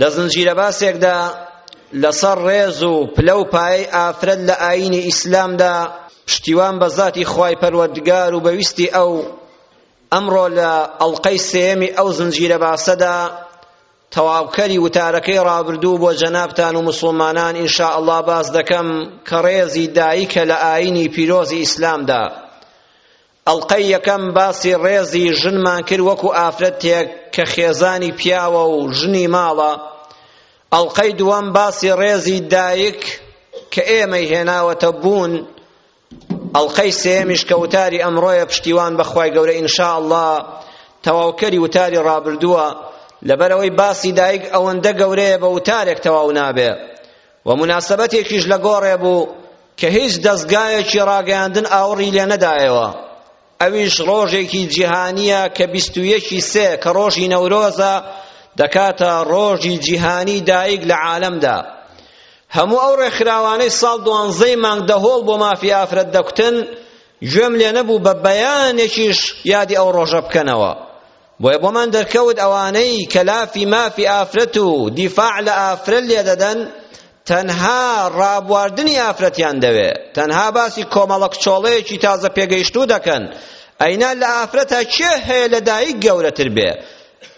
لە زنجیرەباسێکدا لەسەر ڕێز و پلە و پایەی ئافرەت لە ئایینی ئیسلامدا پشتیوان بە زاتی خوای پەروەردگار و بەویستی ئەو ئەمڕۆ لە ئەڵقەی سێیەمی ئەو زنجیرە باسەدا تەواوکەری وتارەکەی ڕابردوو بۆ جەنابتان و مسلمانان ئینشا ئەڵڵا باس دەکەم کە ڕێزی دایکە لە ئایینی پیرۆزی ئیسلامدا ئەڵقەی یەکەم باسی ڕێزی ژنمان کرد وەکو ئافرەتێک کە خێزانی پیاوە و ژنی ماڵە ئەڵقەی دووەم باسی ڕێزی دایک کە ئێمەی هێناوەتە بوون ئەڵقەی سێمیش کە وتاری ئەمڕۆیە پشتیوان بەخوای گەورە ئینشاء الله تەواوکەری وتاری ڕابردووە لەبەرەوەی باسی دایک ئەوەندە گەورەیە بە وتارێک تەواو نابێ و موناسەبەتێکیش لە گۆڕێ بوو کە هیچ دەزگایەکی ڕاگەیاندن ئاوڕی لێ نەدایەوە ئەویش ڕۆژێکی جیهانییە کە بیست و یەکی سێ کە ڕۆژی نەورۆزە دەکاتە ڕۆژی جیهانی دایک لە عالەمدا هەموو ئەو ڕێکخراوانەی ساڵ دوانزەی مانگ دەهۆڵ بۆ مافی ئافرەت دەکوتن گوێم لێ نەبوو بە بەیانێکیش یادی ئەو ڕۆژە بکەنەوە بۆیە بۆمان دەرکەوت ئەوانەی کە لافی مافی ئافرەت و دیفاع لە ئافرەت لێدەدەن تەنها ڕابواردنی ئافرەتیان دەوێ تەنها باسی کۆمەڵە کچۆڵەیەکی تازە پێگەیشتوو دەکەن ئەینا لە ئافرەتە کێ هەیە لە دایک گەورەتر بێ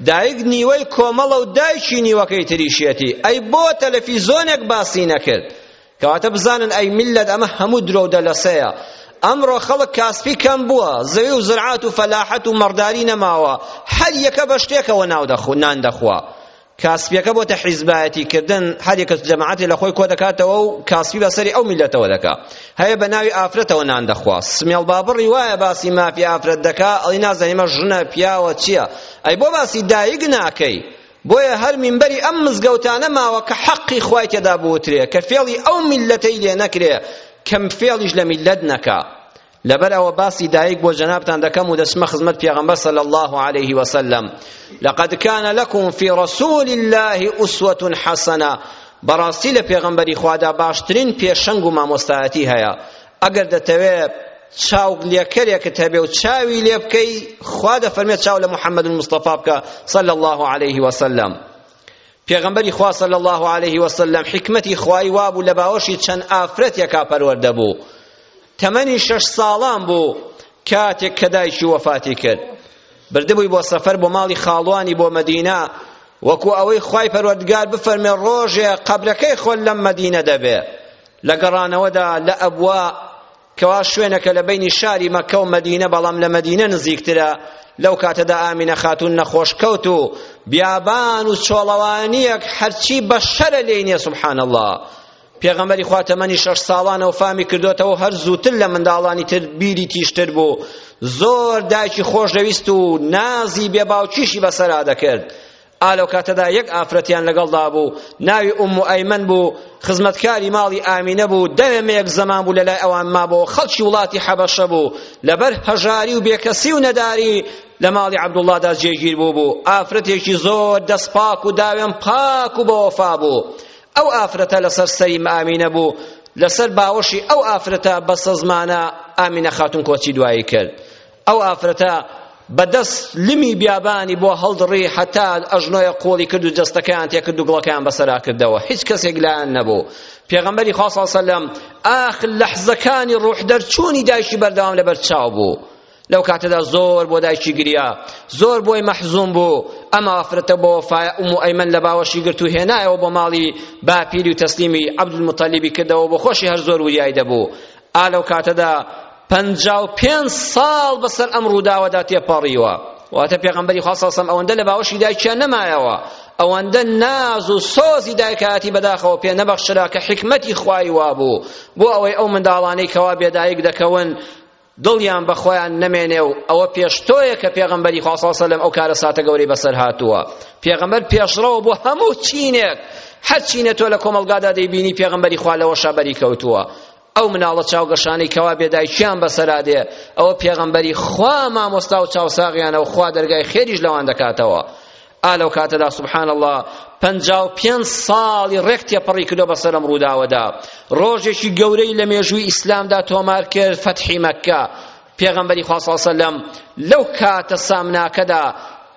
دایک نیوەی کۆمەڵە و دایکی نیوەکەی تریشیەتی ئەی بۆ تەلەفیزۆنێک باسی نەکرد کەواتە بزانن ئەی میللەت ئەمە هەموو درۆ و دەلەسەیە ئەمڕۆ خەڵک کاسپی کەم بووە زەوی و زرعات و فەلاحەت و مەڕداری نەماوە هەر یەکە بە شتێکەوە ناو دەخو نان دەخوا کاسپیەکە بۆتە حیزبایەتی کردن هەر یەکە جەماعەتی لە خۆی کۆ دەکاتەوە و کاسپی بەسەری ئەو میلەتەوە دەکا هەیە بە ناوی ئافرەتەوە نان دەخوا سمێڵ بابڕی وایە باسی مافی ئافرەت دەکا ئەڵی نازانیمە ژنە پیاوە چییە ئەی بۆ باسی دایک ناکەی بۆیە هەر مینبەری ئەم مزگەوتانە ماوە کە حەقی خوای تێدا بوترێ کە فێڵی ئەو میلەتەی لێ نەکرێ کەم فێڵیش لە میلەت نەکا لەبەر ئەوە باسی دایک بۆ جەنابتان دەکەم و دەچمە خزمەت پێغەمبەر صلی الله عليه وسلم لقد كان لكم في رسول الله أسوة حسنة بەڕاستی لە پێغەمبەری خوادا باشترین پێشەنگ و مامۆستایەتی هەیە ئەگەر دەتەوێ چاوگلێکەرێکت هەبێ و چاوی لێ بکەی خوا دەفەرمێت چاو لە محمد المصطفی بکە صلی الله عليه وسلم پێغەمبەری خوا صلی الله عليه وسلم حکمەتی خوای وابوو لە باوەشی چەند ئافرەتێکا پەروەردە بوو تەمەنی شەش ساڵان بوو کاتێک کە دایکی وەفاتی کرد بردبووی بۆ سەفەر بۆ ماڵی خاڵوانی بۆ مەدینە وەکو ئەوەی خوای پەروەردگار بفەرمێ ڕۆژێ قەبرەکەی خۆل لەم مەدینە دەبێ لە گەڕانەوەدا لە ئەبوا کەوا شوێنەکە لە بینی شاری مەکە و مەدینە بەڵام لە مەدینە نزیکترە لەو کاتەدا ئامینە خاتون نەخۆش کەوت و بیابان و چۆڵەوانیەک هەرچی بەشەرە لێی نیە سبحان الله پێغەمبەری خوا تەمەنی شەش ساڵانە و فامی کردوێتەوە هەر زووتر لە منداڵانی تر بیری تیشتر بوو زۆر دایکی خۆشدەویست و نازی بێباوکیشی بەسەرا دەکرد ئا لەو کاتەدا یەک ئافرەتیان لەگەڵدا بوو ناوی ئوممو ئەیمەن بوو خزمەتکاری ماڵی ئامینە بوو دەمێک زەمان بوو لەلای ئەوان مابەوە خەڵکی وڵاتی حەبەشە بوو لەبەر هەژاری و بێکەسی و نەداری لە ماڵی عەبدوڵڵادا جێگیر بوو بوو ئافرەتێکی زۆر دەست پاک و داوێن پاک و بەوەفا بوو ئەو ئافرەتە لەسەر سەری ئامینە بوو لەسەر باوەشی ئەو ئافرەتە بەسەزمانە ئامینە خاتون کۆچی دوایی کرد ئەو ئافرەتە بە دەست لمی بیابانی بۆ هەڵدڕی حەتا ئەژنۆیە قۆڵی کرد و جەستەکەیان تێکرد و گڵەکەیان بەسەرا کردەوە هیچ کەسێک لایان نەبوو پێغەمبەری خوا صلی سەلەم ئاخر لەحزەکانی ڕوح دەرچوونی دایکی بەردەوام لەبەر چاو بوو لەو کاتەدا زۆر بۆ دایکی گریا زۆر بۆی مەحزوم بوو ئەما ئافرەتە بۆ وەفای ئوم و ئەیمەن لە باوەشی گرت و هێنایەوە بۆ ماڵی باپیری و تەسلیمی عەبدولموتەلیبی کردەوە بۆ خۆشی هەر زۆر وریای دەبوو ئا لەو کاتەدا پەنجا و پێنج ساڵ بەسەر ئەم ڕووداوەدا تێپەڕیوە واتە پێغەمبەری خوا صلی الله ئەوەندە لە باوەشی دایکیان نەمایەوە ئەوەندە ناز و سۆزی دایکایەتی بەداخەوە پێ نەبەخشرا کە حکمەتی خوای وابوو بۆ ئەوەی ئەو منداڵانەی کەوا بێدایک دەکەون دڵیان بەخۆیان نەمێنێ و ئەوە پێشتۆیە کە پێغەمبەری خوا صلی الله ئەو کارە ساتە گەورەی بەسەر هاتووە پێغەمبەر پێشڕەوە بۆ هەموو چینێک هەر چینە تۆ لە کۆمەڵگادا دەیبینی پێغەمبەری خوا لەوەشە بەری کەوتووە ئەو مناڵە چاوگەشانەی کەوا بێدایکیان بەسەرا دێ ئەوە پێغەمبەری خوا مامۆستا و چاوساغیانە و خوا دەرگای خێریش لەوان دەکاتەوە ئا لەو کاتەدا سبحان الله پەنجا و پێنج ساڵی ڕێک تێپەڕی کردو بەسەر ئەم ڕووداوەدا ڕۆژێکی گەورەی لە مێژووی ئیسلامدا تۆمار کرد فەتحی مەککە پێغەمبەری خوا صلی سەلەم لەو کاتە سامناکەدا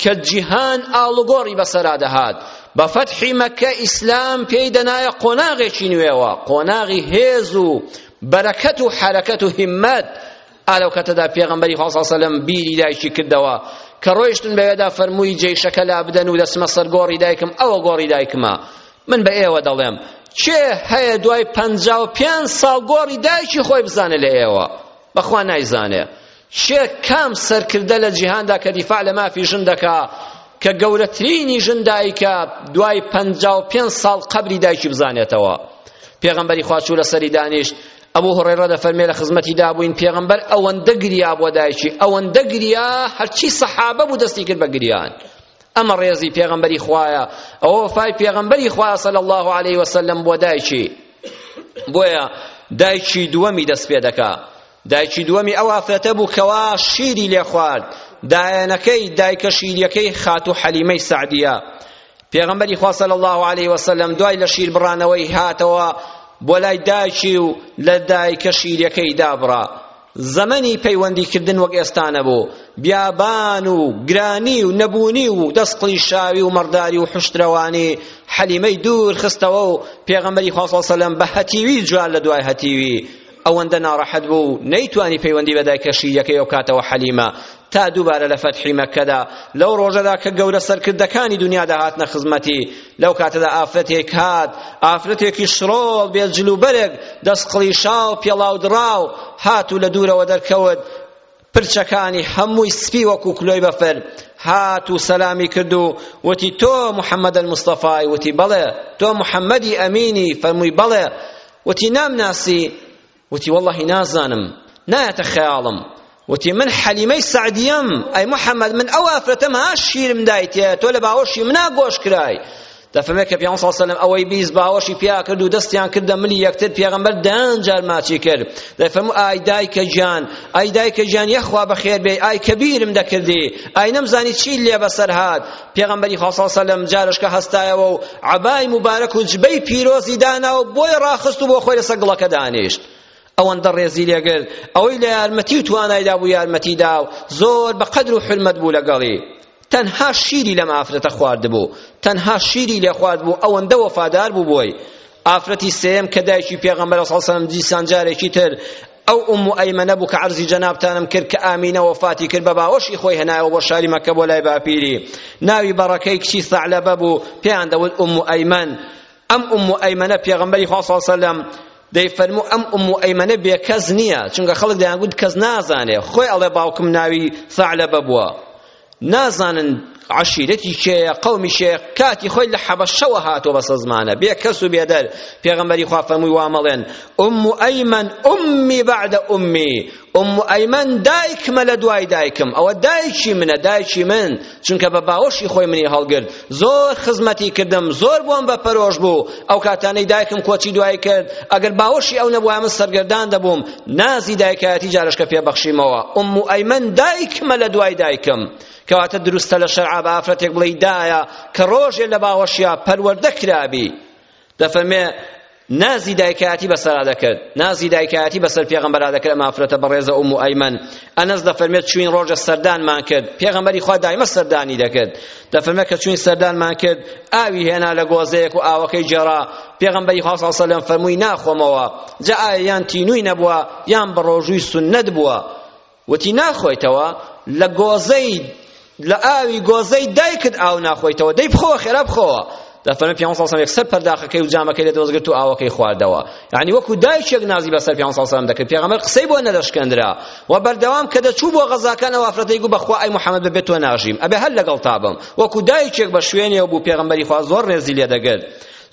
کە جیهان ئاڵوگۆڕی بەسەرا دەهات بە فەتحی مەکە ئیسلام پێی دەنایە قۆناغێکی نوێوە قۆناغی هێز و بەرەکەت و حەرەکەت و هیمەت ئالەو کەتەدا پێغەمبەری خوا صلی سەلەم بیری دایکی کردەوە کە ڕۆیشتن بەوێدا فەرمووی جێشەکە لا بدەن و دەسمە سەر گۆڕی دایکم ئەوە گۆڕی دایکمە من بە ئێوە دەڵێم چێ هەیە دوای پەنجا و پێنج ساڵ گۆڕی دایکی خۆی بزانە لە ئێوە بەخوا نایزانێ چێ کام سەرکردە لە جیهاندا کە دیفاع لە مافی ژن دەکا کە گەورەترینی ژن دایکە دوای پەنجا و پێنج ساڵ قەبری دایکی بزانێتەوە پێغەمبەری خوا چوو لە سەری دانیشت ئەبوو هوڕێڕە دەفەرمێ لە خزمەتی دابووین پێغەمبەر ئەوەندە گریا بۆ دایکی ئەوەندە گریا هەرچی سەحابە بوو دەستی کرد بە گریان ئەمە ڕێزی پێغەمبەری خوایە ئەوە وەفای پێغەمبەری خوایە صلی الله علیه وسلم بۆ دایکی بۆیە دایکی دووەمی دەست پێ دەکا دایکی دووەمی ئەو ئافرەتە بوو کەوا شیری لێ خوارد دایەنەکەی دایکە شیریەکەی خاتو حەلیمەی سعدیە پێغەمبەری خوا صلی الله علیه وسلم دوای لە شیر بڕانەوەی هاتەوە بۆ لای دایکی و لە دایکە شیریەکەی دابڕا زەمەنی پەیوەندیکردن وەک ئێستا نەبوو بیابان و گرانی و نەبوونی و دەست قڵیشاوی و مەڕداری و حشترەوانی حەلیمەی دوور خستەوە و پێغەمبەری خوا صلی سەلەم بە هەتیوی جوان لە دوای هەتیوی ئەوەندە ناڕەحەت بوو نەیتوانی پەیوەندی بە دایکە شیرەکەی بکاتەوە حەلیمە تا دووبارە لە فەتحی مەککەدا لەو ڕۆژەدا کە گەورە سەرکردەکانی دنیادا هاتنە خزمەتی لەو کاتەدا ئافرەتێک هات ئافرەتێکی شڕۆڵ بێ جل و بەرگ دەست قڵیشاو پێڵاو دڕاو هات و لە دوورەوە دەرکەوت پرچەکانی هەمووی سپی وەکو کلۆی بەفر هات و سەلامی کرد و وتی تۆ محەممەد المستەفای وتی بەڵێ تۆ محەممەدی ئەمینی فەرمووی بەڵێ وتی نامناسی وتی وەڵڵاهی نازانم نایەتە خەیاڵم وتی من حەلیمەی سەعدیەم ئەی محەممەد من ئەو ئافرەتەم ها شیرم دایتێ تۆ لە باوەشی منا گۆش کرای دەفەمێ کە پیان سڵ سەلم ئەوەی بیست باوەشی پیا کرد و دەستیان کردە ملی یەکتر پێغەمبەر دەیان جار ماچی کرد دەفەرموو ئای دایکە گیان ئای دایکە گیان یەخوا بەخێر بێ ئای کە بیرم دەکردی ئای نەمزانی چی لێ بەسەر هات پێغەمبەری خوا صلی اللە علیه و سلم جارشکە هەستایەوە و عەبای موبارەک و جبەی پیرۆزی دانا و بۆی ڕاخست و بۆ خۆی لەسەر گڵەکە دانیشت ئەوەندە ڕێزی لێگرت ئەوەی لە یارمەتی و توانایدا بوو یارمەتی دا و زۆر بە قەدر و حرمەت بوو لەگەڵی تەنها شیری لەم ئافرەتە خواردبوو تەنها شیری لێ خوارد بوو ئەوەندە وەفادار بوو بۆی ئافرەتی سێم کە دایکی پێغەمبەر صلی اللە علیه و سلم دیسان جارێکی تر ئەو ئوم ئەیمەنە بوو کە عەرزی جەنابتانم کرد کە ئامینە وەفاتی کرد بە باوەشی خۆی هەنایەوە بۆ شاری مەکە بۆ لای باپیری ناوی بەڕەکەی کچی سەعلەبە بوو پێیان دەوت ئوم ئەیمەن ئەم ئوم ئەیمەنە پێغەمبەری خوا صلی الله علیه وسلم دەیفەرموو ئەم ئوم ئەیمەنە بێکەس نییە چونکە خەڵک دەیانگوت کەس نازانێ خۆی ئەڵێ باوکم ناوی سەعلەبە بووە نازانن عشیرەتی کێیە قەومی کێیە کاتی خۆی لە حەبەشەوە هاتووە بەسە زمانە بێ کەس و بێدەر پێغەمبەری خوا فەرمووی وا مەڵێن ئوم ئەیمەن ئومی بەعدە ئومی ئوم ئەیمەن دایکمە لە دوای دایکم ئەوە دایکی منە دایکی من چونکە بە باوەشی خۆی منی هەڵگرت زۆر خزمەتی کردم زۆر بۆم بە پەرۆش بوو ئەو کاتانەی دایکم کۆچی دوایی کرد ئەگەر باوەشی ئەو نەبووە من سەرگەردان دەبووم نازی دایکایەتی جارشکە پێ بەخشیمەوە ئوم و ئەیمەن دایکمە لە دوای دایکم کەواتە دروستە لە شەرعا بە ئافرەتێک بڵێی دایە کە ڕۆژێ لە باوەشیا پەروەردە کرابی دەفەرمێ نازی دایکایەتی بەسەرا دەکرد نازی دایکایەتی بەسەر پێغەمبەرا دەکرد ئەم ئافرەتە بەڕێزە ئوم ئەیمەن ئەنەس دەفەرمێت چوین ڕۆژە سەردانمان کرد پێغەمبەری خوا دایمە سەردانی دەکرد دەفەرمێت کە چوین سەردانمان کرد ئاوی هێنا لە گۆزەیەک و ئاوەکەی جێرا پێغەمبەری خوا صلی الله علیه وسلم فەرمووی ناخۆمەوە جا ئایا یان تینووی نەبووە یان بەڕۆژووی سوننەت بووە وتی ناخۆیتەوە لە گۆزەی لە ئاوی گۆزەی دایکت ئاو ناخۆیتەوە دەی بخۆوە خێرا بخۆوە دەفەرمێ پیامبر صلی الله علیه و سەر پەرداخەکەی و جامەکەی لە دۆزگرت و ئاوەکەی خواردەوە یعنی وەکو دایکێک نازی بەسەر پیامبر صلی الله علیه و دەکرد پیغمبر قسەی بۆ نەدەشکەندرا و بەردەوام کە دەچوو بۆ غەزاکان ئەو ئافرەتەی گوت بەخوا ئەی محەممەد بەبێ تۆ ناژیم ئەبێ هەر لەگەڵ تابم وەکو دایکێک بە شوێنێ بوو پیغمبری خوا زۆر ڕێزی لێ دەگرت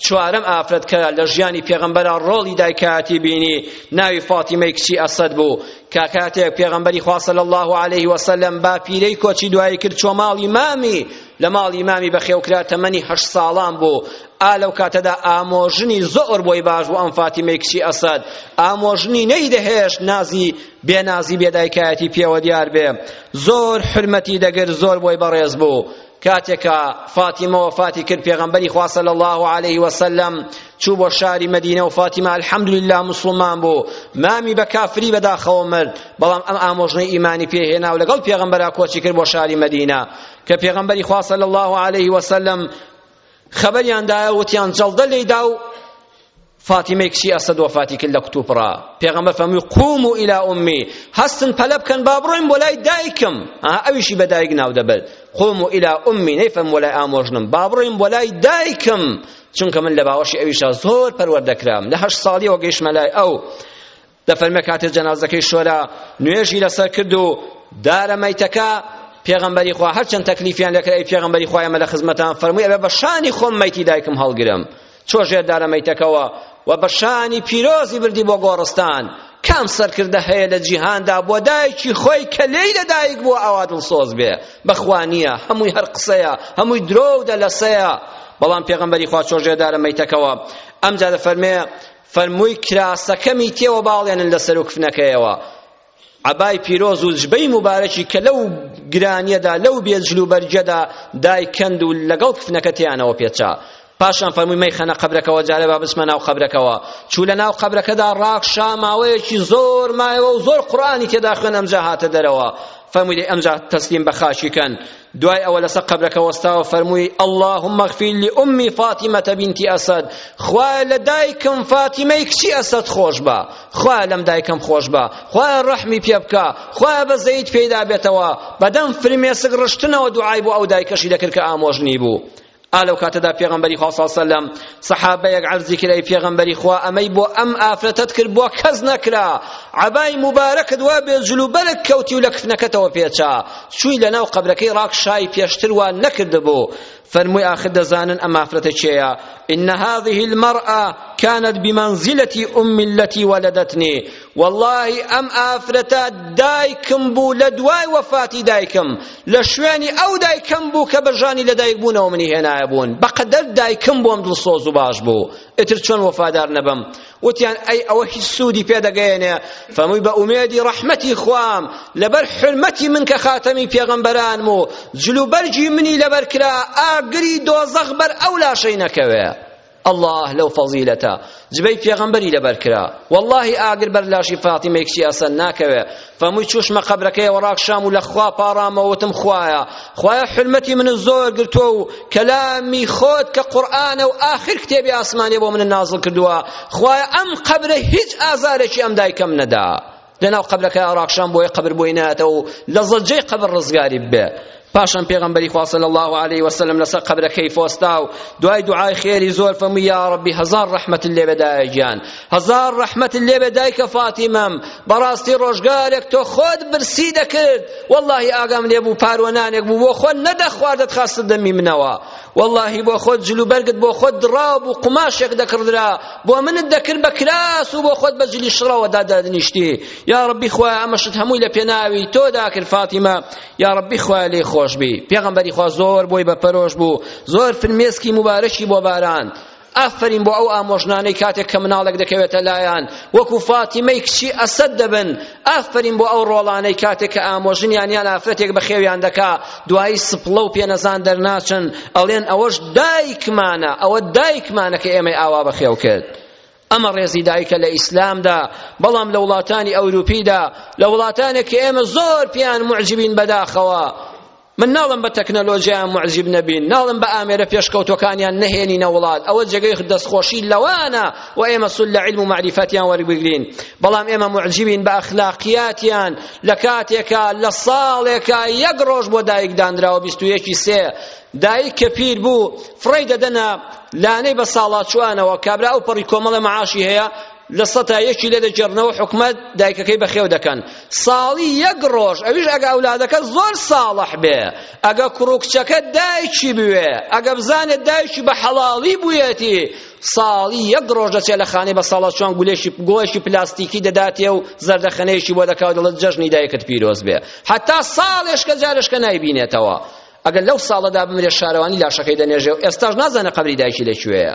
چوارەم ئافرەت کە لە ژیانی پێغەمبەرە ڕۆڵی دایکایەتی بینی ناوی فاتیمەی کچی ئەسەد بوو کە کاتێک پێغەمبەری خوا صلی الله علیه وسلم باپیرەی کۆچی دوایی کرد چۆ ماڵی مامی لە ماڵی مامی بەخێوکرا تەمەنی هەشت ساڵان بوو ئا لەو کاتەدا ئامۆژنی زۆر بۆی باش بوو ئەم فاتیمەی کچی ئەسەد ئامۆژنی نەیدەهێشت نازی بێنازی بێدایکایەتی پێوە دیار بێ زۆر حرمەتی دەگر زۆر بۆی بەڕێز بوو کاتێک کە فاتیمە وەفاتی کرد پێغەمبەری خوا صلی الله علیه وسلم چوو بۆ شاری مدینە و فاتیمە الحمدلله مسلمان بوو مامی بە کافری بەداخەوە مرد بەڵام ئەم ئامۆژنەی ئیمانی پێهێنا و لەگەڵ پێغەمبەرا کۆچی کرد بۆ شاری مدینە کە پێغەمبەری خوا صلی الله علیه وسلم خەبەریان دایە وتیان جەڵدە لێی دا و فاتیمەی کچی ئەسەد وەفاتی کرد لە کوتوپڕا پێغەمبەر فەرمووی قومو الی امی هەستن پەلە بکەن با بڕۆین بۆ لای دایکم ئەویشی بە دایک ناو دەبەر قومو الی امی نەیفەرموو بۆ لای ئامۆژنم با بڕۆین بۆ لای دایکم چونکە من لە باوەشی ئەویشا زۆر پەروەردە کرام لە هەشت ساڵیەوە گەیشتمە لای ئەو دەفەرمێ کاتێ جەنازەکەی شۆرا نوێژی لەسەر کرد و دارە مەیتەکە پێغەمبەری خوا هەرچەند تەکلیفیان لەکرد ئەی پێغەمبەری خوا ئێمە لە خزمەتان فەرمووی ئەبێ بە شانی خۆم مەیتی دایکم هەڵگرم چۆ ژێر دارە مەیتەکەوە و بە شانی پیرۆزی بردی بۆ گۆڕستان کام سەرکردە هەیە لە جیهاندا بۆ دایکی خۆی کە لێی لە دایک بووە ئاوا دڵسۆز بێ بەخوا نییە هەمووی هەر قسەیە هەمووی درۆ و دەلەسەیە بەڵام پێغەمبەری خوا چۆ ژێر دارە مەیتەکەوە ئەمجا دەفەرمێ فەرمووی کراسەکەمی تێوە باڵێنن لە سەر و کفنەکەیەوە عبای پیرۆز و جبەی مبارەکی کە لەو گرانیەدا لەو بێجل و بەرگەدا دای کەند و لەگەڵ کفنەکە تیانەوە پێچا پاشان فەرمووی مەیخەنە قەبرەکەەوە جارێ با بچمە ناو قەبرەکەەوە چوو لە ناو قەبرەکەدا ڕاکشا ماوەیەکی زۆر مایەوە و زۆر قورآانی تێدا خوێن ئەمجا هاتە دەرەوە فەرمووی ئەمجا تەسلیم بە خاشی کەن دوای ئەوە لەسەر قەبرەکە وەستاوە فەرمووی اللهم اغفر لأمی فاطمة بنت أسد خوایە لە دایکم فاتیمەی کچی ئەسەد خۆش بە خوایە لەم دایکم خۆش بە خوایە ڕەحمی پێ بکە خوایە بەزەیت پێیدا بێتەوە بەدەم فرمێسک ڕشتنەوە دوعای بۆ ئەو دایکەشی دەکرد کە ئامۆژنی بوو ئا لەو کاتەدا پێغەمبەری خوا صلی سەلەم سەحابەیەک عەرزی کرد ئەی پێغەمبەری خوا ئەمەی بۆ ئەم ئافرەتەت کرد بۆ کەس نەکرا عەبای موبارەکت وا بێ جل و بەرگ کەوتی و لە کفنەکەتەوە پێچا چووی لەناو قەبرەکەی ڕاک شای پێشتر وا نەکردبوو فەرمووی ئاخر دەزانن ئەم ئافرەتە کێیە إن هذه المرأة كانت بمنزلة أم التي ولدتني وەڵاهی ئەم ئافرەتە دایکم بوو لە دوای وەفاتی دایکم لە شوێنی ئەو دایکم بوو کە بە ژانی لەدایک بوونەوە منی هێنایە بوون بەقەدەر دایکم بۆم دڵسۆز و باش بوو ئیتر چۆن وەفادار نەبم وتیان ئەی ئەوە هیچ سوودی پێدەگەیەنێ فەمووی بە ئومێدی ڕەحمەتی خوام لەبەر حرمەتی من کە خاتەمی پێغەمبەرانم و جلوبەرگی منی لەبەر کرا ئاگری دۆزەخ بەر ئەو لاشەی نەکەوێ ئەڵا لەو فەزیلەتە جبەی پێغەمبەری لەبەر کرا وەڵاهی ئاگر بەر لاشی فاتیمەی کچی ئەسەد ناکەوێ فەمووی چوشمە قەبرەکەیەوە ڕاکشام و لە خوا پاڕامەوە وتم خوایە خوایە حرمەتی من زۆر گرتووە و کەلامی خۆت کە قورئانە و ئاخر کتێبی ئاسمانیە بۆ من نازڵ کردووە خوایە ئەم قەبرە هیچ ئازارێکی ئەم دایکەم نەدا لەناو قەبرەکە ئاراکشان بۆی قەبر بۆی نایەتەوە و لە زەجەی قەبر ڕزگاری ببێ پاشان پێغەمبەری خوا صلی الله علیه و سلم لەسەر قەبرەکەی فۆستا و دوای دوعای خێری زۆر فەرمووی یا ربی هەزار ڕەحمەت لێ بێ دایە گیان هەزار ڕەحمەت لێ بێ دایکە فاتیمەم بەڕاستی ڕۆژگارێک تۆ خۆت برسی دەکرد واللهی ئاگام لێ بوو پاروەنانێک بوو بۆ خۆت نەدەخواردت خاستت دەمی منەوە واللهی بۆ خۆت جلوبەرگت بۆ خۆت دڕاو بوو قوماشێک دەکڕدرا بۆ منت دەکرد بە کراس و بۆ خۆت بە جلی شڕەوە دادادنیشتی یا ڕبی خوایە ئەمەشت هەمووی لە پێناوی تۆ داکرد فاتیمە یا ڕبی خوایە لێی خۆش بی پێغەمبەری خوا زۆر بۆی بەپەرۆش بوو زۆر فرمێسکی موبارەکی بۆ باراند ئافرین بۆ ئەو ئامۆژنانەی کاتێک کە مناڵێک دەکەوێتە لایان وەکو فاتیمەی کچی ئەسەد دەبن ئافەرین بۆ ئەو ڕۆڵانەی کاتێک کە ئامۆژنیان یان ئافرەتێک بەخێویان دەکا دوایی سپڵە و پێنەزان دەرناچن ئەڵێن ئەوەش دایکمانە ئەوە دایکمانە کە ئێمەی ئاوا بەخێو کرد ئەمە ڕێزی دایکە لە ئیسلامدا بەڵام لە وڵاتانی ئەوروپیدا لە وڵاتانێک کە ئێمە زۆر پێیان معجبین بەداخەوە من ناڵم بە تەکنەلۆژیایان معجب نەبین ناڵم بە ئامێرە پێشکەوتوەکانیان نەهێنینە وڵات ئەوە جێگەی دەستخۆشی لەوانە و ئێمە سول لە علم و معرفەتیان وەربگرین بەڵام ئێمە معجبین بە ئەخلاقیاتیان لە کاتێکا لە ساڵێکا یەک ڕۆژ بۆ دایک دانراوە بیست و یەکی سێ دایک کە پیر بوو فڕی دەدەنە لانەی بە ساڵاچوانەوە کابرا ئەو پەڕی کۆمەڵە معاشی هەیە لە سەتا یەکی لێ دەگێڕنەوە حکومەت دایکەکەی بەخێو دەکەن ساڵی یەک ڕۆژ ئەویش ئەگە ئەولادەکە زۆر ساڵح بێ ئەگە کوڕ و کچەکە دایکی بوێ ئەگە بزانێت دایکی بە حەڵاڵی بوویەتی ساڵی یەک ڕۆژ دەچێت لە خانەی بە ساڵە چۆن گولێکی گۆشی پلاستیکی دەداتێ و زەردەخەنەیەکی بۆ دەکاو دەڵێت جەژنی دایکت پیرۆز بێ حتا ساڵێشکە جارشکە نایبینێتەوە ئەگەر لەو ساڵەدا بمرێت شارەوانی لاشەکەی دەنێژێ و ئێستاش نازانە قەبری دایکی لەکوێیە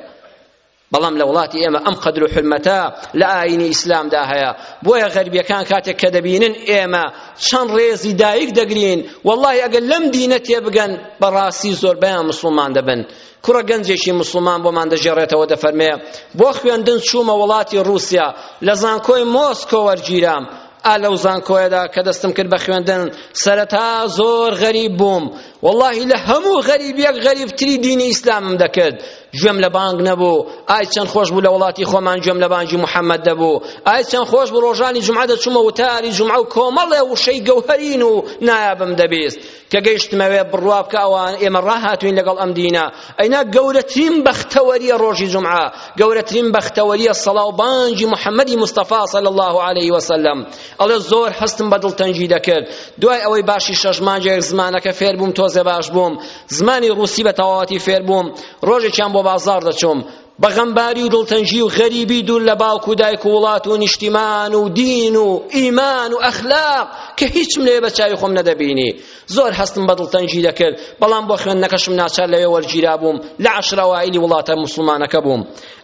بەڵام لە وڵاتی ئێمە ئەم قەدر و حرمەتە لە ئاینی ئیسلامدا هەیە بۆیە غەربیەکان کاتێک کە دەبینن ئێمە چەند ڕێزی دایک دەگرین وەڵڵاهی ئەگەر لەم دینە تێبگەن بەڕاستی زۆربەیان مسڵمان دەبن کوڕە گەنجێکی مسلمان بۆمان دەژێڕێتەوە دەفەرمێ بۆ خوێندن چوومە وڵاتی رووسیا لە زانکۆی مۆسکۆ وەرگیرام ئا لەو زانکۆیەدا کە دەستم کرد بە خوێندن سەرەتا زۆر غەریب بووم وەڵاهی لە هەموو غەریبیەک غەریبتری دینی ئیسلامم دەکرد گوێم لە بانگ نەبوو ئای چەند خۆش بوو لە وڵاتی خۆمان گوێم لە بانگی محەممەد دەبوو ئای چەند خۆش بوو ڕۆژانی جمعە دەچوومە وتاری جمعە و کۆمەڵێ وشەی گەوهەرین و نایابم دەبیست کە گەیشتمەوێ بڕوا بکە ئەوان ئێمە ڕاهاتوین لەگەڵ ئەم دینە ئەینا گەورەترین بەختەوەریە ڕۆژی جمعە گەورەترین بەختەوەریە سەڵا و بانگی محەممەدی مستەفا صلی الله عليه وسلم ئەڵێ زۆر هەستم بە دڵتەنگی دەکرد دوای ئەوەی باشی شەش مانگێک زمانەکە فێر بووم تۆزێ باش بووم زمانی ڕووسی بە تەواوەتی فێر بووم ڕۆژێکیان بۆ بازاڕ دەچووم بە غەمباری و دڵتەنگی و غەریبی دوور لە باوک و دایک و وڵات و نیشتیمان و دین و ئیمان و ئەخلاق کە هیچم لێ بە چاوی خۆم نەدەبینی زۆر هەستم بە دڵتەنگی دەکرد بەڵام بۆ خوێندنەکەشم ناچار لەوێ وەرگیرا بووم لە عەشرەوائیلی وڵاتە موسڵمانەکە بووم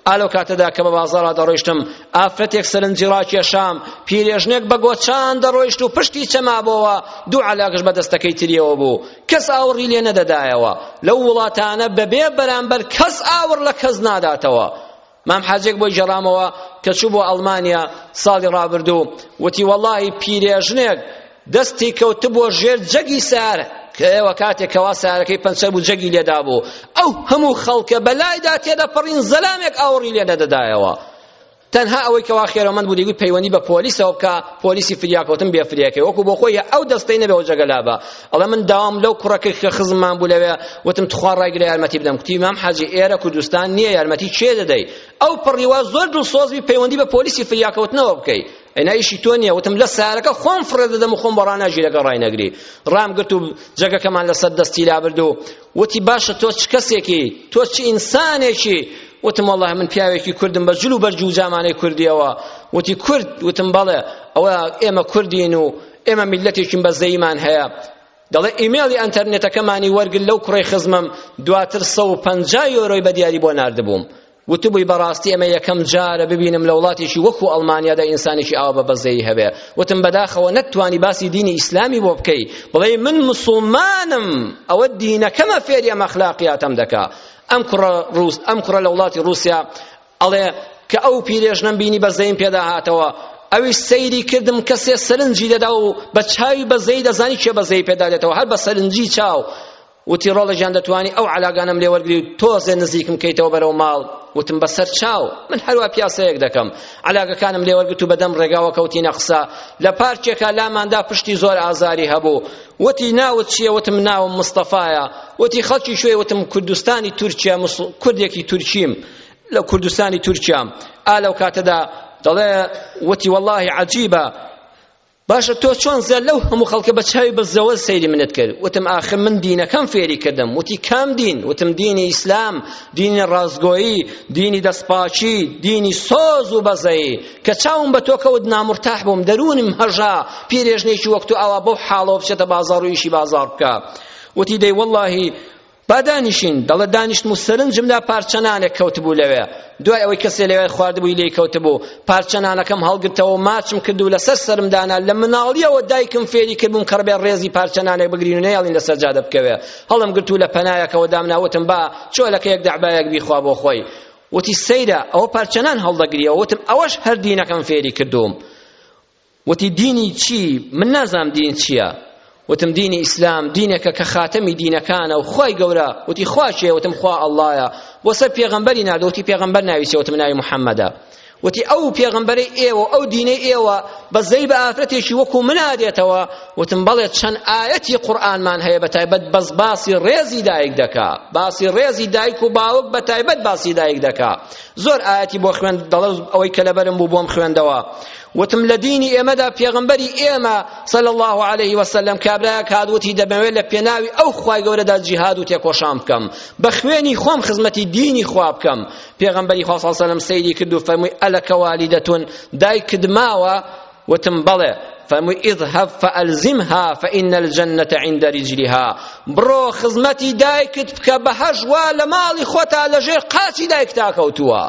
ئا لەو کاتەدا کە بە بازاڕا دەڕۆیشتم ئافرەتێک سەرنجی ڕاکێشام پیرێژنێک بە گۆچان دەڕۆیشت و پشتی چەمابەوە دوو عەلاقش بە دەستەکەی تریەوە بوو کەس ئاوڕی لێ نەدەدایەوە لەو وڵاتانە بەبێ بەرامبەر کەس ئاوڕ لە کەس ناداتەوە مام حاجێک بۆی جەڕامەوە کە چوو بۆ ئەڵمانیا ساڵی ڕابردوو وتی وەڵاهی پیرێژنێک دەستی کەوتبووە ژێر جەگی سارە کە ئێوە کاتێک کەوا سارەکەی پەنچەر بوو جەگی لێدا بوو ئەو هەموو خەڵکە بەلایدا تێدەپەڕین زەلامێک ئاوڕی لێ نەدەدایەوە تەنها ئەوەی کەوا خێرەمەند بوو دەیگوت پەیوەندی بە پۆلیسەوە بکە پۆلیسی فریاکەوتن بێ فریاکەی وەکو بۆ خۆی ئەو دەستەی نەبێ جەگە لابە ئەڵێ من داوام لەو کوڕەکە کە خزممان بوو لەوێ وتم تخوا ڕایگرە یارمەتی بدەم کوتی مام حاجی ئێرە کوردستان نییە یارمەتی چێ دەدەی ئەو پڕیوا زۆر دڵسۆزبی پەیوەندی بە پۆلیسی فریاکەوتنەوە بکەی ئەنا ئیشی تۆ نییە وتم لە سارەکە خۆم فڕێ دەدەم و خۆم بە ڕاناژی لەگەڵ ڕای نەگری ڕام گرت و جەگەکەمان لەسەر دەستی لابرد و وتی باشە تۆ چ کەسێکی تۆ چ ئینسانێکی وتم والله من پیاوێکی کوردم بە جل و بەرج و جامانەی کوردیەوە وتی کورد وتم بەڵێ ئەوە ئێمە کوردین و ئێمە میلەتێکین بە زەیمان هەیە دەڵێ ئیمێڵی ئەنتەرنێتەکەمانی وەرگر لەو کوڕی خزمم دواتر سە و پەنجا یۆرۆی بە دیاری بۆ ناردبووم وتبووی بەڕاستی ئەمە یەکەم جارە ببینم لە وڵاتێکی وەکو ئەڵمانیادا ئینسانێکی ئاوا بە بەزەیی هەبێ وتم بەداخەوە نەتتوانی باسی دینی ئیسلامی بۆ بکەی بڵێی من مسوڵمانم ئەوە دینەکەمە فێری ئەم ئەخلاقیاتەم دەکا ئەم کوڕە ڕوس ئەم کوڕە لە وڵاتی ڕوسیا ئەڵێ کە ئەو پیرێژنەم بینی بەزەیم پێدا هاتەوە ئەوی سەیری کردم کەسێ سەرنجی دەدا و بە چاوی بەزەی دەزانی کێ بەزەی پێدا دێتەوە هەر بە سەرنجی چاو وتی ڕۆڵە گیان دەتوانی ئەو عەلاگانەم لێ وەرگری و تۆزێ نزیکم کەیتەوە بەرەو ماڵ وتم بەسەر چاو من هەروا پیاسەیەک دەکەم عەلاگەکانم لێ وەرگرت و بەدەم ڕێگاوە کەوتینە قسە لە پارکێکا لاماندا پشتی زۆر ئازاری هەبوو وتی ناوت چییە وتم ناوم مستەفایە وتی خەڵکی شوێ وتم کوردستانی تورکیا کوردێکی تورکیم لە کوردستانی تورکیام ئا لەو کاتەدا دەڵێ وتی واللهی عەجیبە باشە تۆ چۆن زیاد لەو هەموو خەڵکە بە چاوی بە زەوە سەیری منت کرد وتم ئاخر من دینەکەم فێری کردم وتی کام دین وتم دینی ئیسلام دینی ڕاستگۆیی دینی دەستپاچی دینی سۆز و بەزەیی کە چاوم بە تۆ کەوت نامرتاح بووم دەروونم هەژا پیرێژنێکی وەک تۆ ئاوا بەو حاڵەوە بچێتە بازاڕ و ئیشی بازاڕ بکە وتی دەی واللهی با دانیشین دەڵێ دانیشتم و سەرنجم دا پارچە نانێک کەوتبوو لەوێ دوای ئەوەی کەسێ لەوێ خواردبووی لێی کەوتبوو پارچە نانەکەم هەڵگرتەوە ماچم کرد و لەسەر سەرم دانا لە مناڵیەوە دایکم فێری کردبووم کە ڕبێ ڕێزی پارچە نانێک بگرین و نەیەڵین لەسەر جادە بکەوێ هەڵم گرت و لە پەنایەکەوە دامنا وتم با چۆلەکەیەک دەعبایەک بیخوا بۆ خۆی وتی سەیرە ئەوە پارچە نان هەڵدەگریەوە وتم ئەوەش هەر دینەکەم فێری کردووم وتی دینی چی من نازام دین چییە وتم دینی ئیسلام دینێکە کە خاتەمی دینەکانە و خوای گەورە وتی خوا چێ وتم خوا ئەڵڵایە بۆ سەر پێغەمبەری ناردە وتی پێغەمبەر ناوی چێ وتم ناوی محەممەدە وتی ئەو پێغەمبەرەی ئێوە ئەو دینەی ئێوە بەزەی بە ئافرەتێکی وەکو من ئادێتەوە وتم بەڵێ چەند ئایەتی قورئانمان هەیە بە تایبەت بەس باسی ڕێزی دایک دەکا باسی ڕێزی دایک و باوک بە تایبەت باسی دایک دەکا زۆر ئایەتی بۆ خوێند دەڵێ ئەوەی کە لەبەرم بوو بۆم خوێندەوە وتم لە دینی ئێمەدا پێغەمبەری ئێمە صلی الله علیه وسلم کابرایەک هات وتی دەمەوێت لە پێناوی ئەو خوای گەورەدا جیهاد و تێکۆشان بکەم بە خوێنی خۆم خزمەتی دینی خوا بکەم پێغەمبەری خوا صلی الله علیه وسلم سەیری کرد و فەرمووی ئەلەکە والیدەتون دایکت ماوە وتم بەڵێ فەرمووی اذهب فألزمها فإن الجنة عند رجلها بڕۆ خزمەتی دایکت بکە بەهەش وا لە ماڵی خۆتا لەژێر قاچی دایکتا کەوتووە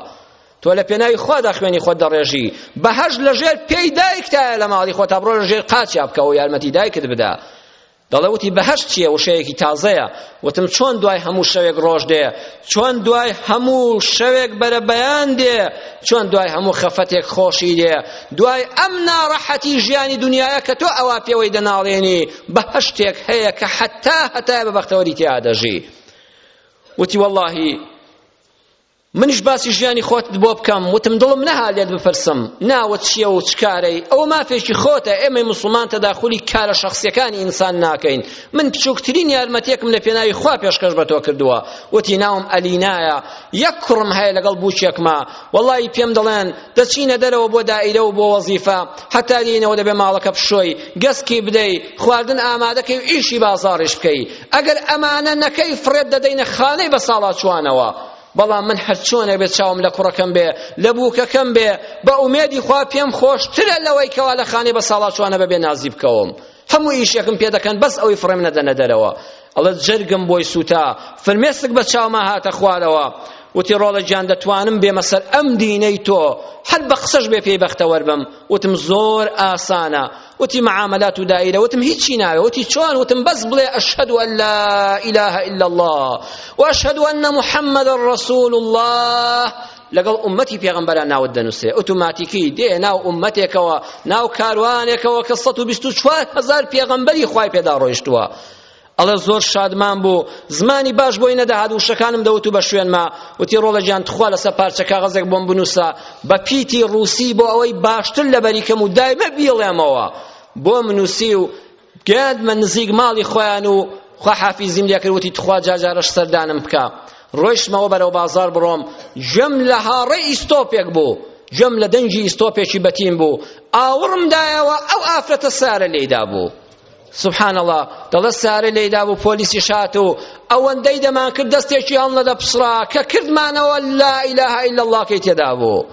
تۆ لە پێناوی خوادا خوێنی خۆت دەڕێژی بەهەشت لەژێر پێی دایکتایە لە ماڵی خۆتا بڕۆ لەژێر قاچیا بکەوە یارمەتی دایکت بدە دەڵێ وتی بەهەشت چییە وشەیەکی تازەیە وتم چۆن دوای هەموو شەوێک ڕۆژ دێ چۆن دوای هەموو شەوێک بەرە بەیان دێ چۆن دوای هەموو خەفەتێک خۆشی دێ دوای ئەم ناڕەحەتی ژیانی دنیاە کە تۆ ئەوا پێوەی دەناڵێنی بەهەشتێک هەیە کە حەتا هەتای بە بەختەوەری تێیا دەژی وتی واللهی منیش باسی ژیانی خۆتت بۆ بکەم وتم دڵم نەها لێت بپرسم ناوت چییە و چ کارەی ئەوە مافێکی خۆتە ئێمەی موسڵمان تەداخولی کارە شەخسیەکانی ئینسان ناکەین من بچووکترین یارمەتیەکم لە پێناوی خوا پێشکەش بە تۆ کردووە وتی ناوم ئەلینایە یەک کوڕم هەیە لەگەڵ بووکێکما وەڵی پێم دەڵێن دەچینە دەرەوە بۆ دائیرە و بۆ وەزیفە هەتا دێینەوە دەبێ ماڵەکە بشۆی گەسکی بدەی خواردن ئامادەکەی و ئیشی بازاڕیش بکەی ئەگەر ئەمانە نەکەی فڕێت دەدەینە خانەی بەساڵاچوانەوە بەڵام من هەرچۆنێ بێت چاوم لە کوڕەکەم بێ لە بووکەکەم بێ بە ئومێدی خوا پێم خۆشترە لەوەی کەوا لە خانەی بەساڵاچوانە بەبێ نازی بکەوم هەموو ئیشێکم پێ دەکەن بەس ئەوی فڕێم نەدەنە دەرەوە ئەڵە جەرگم بۆی سووتا فرمێسک بە چاوما هاتە خوارەوە وتی ڕۆڵە گیان دەتوانم بێمە سەر ئەم دینەی تۆ هەر بە قسەش بێ پێی بەختەوەر بم وتم زۆر ئاسانە وتی معاملات و دائرە وتم هیچی ناوێ وتی چۆن وتم بەس بڵێ ئەشهد ان لا اله الا الله واشهد ان محمد رسول الله لەگەڵ ئومەتی پێغمبەران ناوت دەنووسێ ئۆتوماتیکی دێ ناو ئومەتێکەوە ناو کاروانێکەوە کە 124 هزار پێغمبەری خوای پێدا ڕۆیشتووە ئەڵێ زۆر شادمان بوو زمانی باش بۆی نەدەهات وشەکانم دەوت و بە شوێنما وتی ڕۆڵە گیان تخوا لەسەر پارچە کاغەزێک بۆم بنووسە بە پیتی ڕووسی بۆ ئەوەی باشتر لە بەریکەم و دایمە بیڵێمەوە بۆ منووسی و گەیاندمە نزیک ماڵی خۆیان و خوا حافیزیم لێ کرد وتی تخوا جاجارەش سەردانم بکە ڕۆیشتمەوە بەرەو بازار بڕۆم گوێم لە هاڕەی ئیستۆپێک بوو گوێم لە دەنگی ئیستۆپێکی بەتین بوو ئاوڕم دایەوە ئەو ئافرەتە سارە لێیدا بوو سبحان الله دەڵێ سارە لێیدا بوو پۆلیسی شات و ئەوەندەی دەمان کرد دەستێکی هەڵ نەدە پسڕا کە کردمانەوە لا ئیلاهە ئیلا اللە کەی تێدا بوو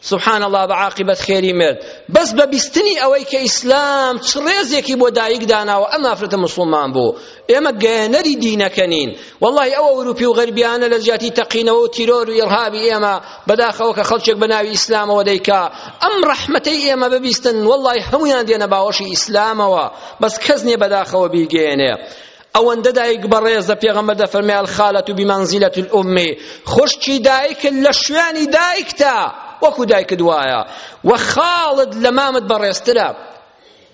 سبحان الله بە عاقبەت خێری مرد بەس بە بیستنی ئەوەی کە ئیسلام چ ڕێزێکی بۆ دایک داناوە ئەم ئافرەتە مسلمان بوو ئێمە گەیەنەری دینەکەنین واللهی ئەو ئەوروپی و غەربیانە لە جیاتی تەقینەوە و تیرۆر و ئیرهابی ئێمە بەداخەوە کە خەڵکێک بە ناوی ئیسلامەوە دەیکا ئەم ڕەحمەتەی ئێمە ببیستن وەڵڵای هەموویان دێنە باوەشی ئیسلامەوە بەس کەس نییە بەداخەوە بیگەیەنێ ئەوەندە دایک بەڕێزە پێغەمبەر دەفەرمێ الخالە بمنزلة الأم خوشکی دایک لە شوێنی دایکتا وەکو دایکت وایە و خاڵت لە مامت بەڕێزترە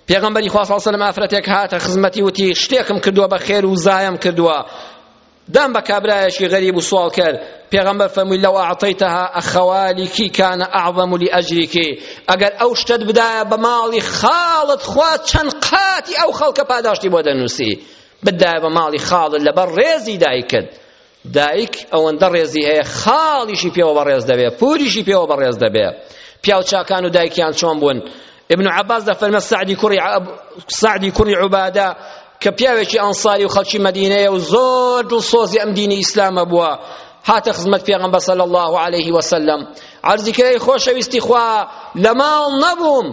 پێغەمبەری خوا صلی الله علیه و سلم ئافرەتێک هاتە خزمەتی وتی شتێکم کردووە بە خێر و زایەم کردووە دان بە کابرایەکی غەریب و سواڵکەر پێغەمبەر فەرمووی لەو ئەعطەیتەها ئەخەوالیکی کان ئەعظەم لئەجریکی ئەگەر ئەو شتت بدایە بە ماڵی خاڵت خوا چەند قاتی ئەو خەڵکە پاداشتی بۆ دەنووسی بدایە بە ماڵی خاڵت لەبەر ڕێزی دایکت دایک ئەوەندە ڕێزی هەیە خاڵیشی پێوە بەڕێز دەبێ پوریشی پێوە بەڕێز دەبێ پیاو چاکان و دایکیان چۆن بوون ابن عباس دەفەرمە سعدی کوڕی سعدی کوڕی عوبادە کە پیاوێکی ئەنصاری و خەڵکی مەدینەیە و زۆر دڵسۆزی ئەم دینی ئیسلامە بووە هاتە خزمەت پێغەمبەر صلی الله عليه وسلم عەرزی کرای خۆشەویستی خوا لە ماڵ نەبووم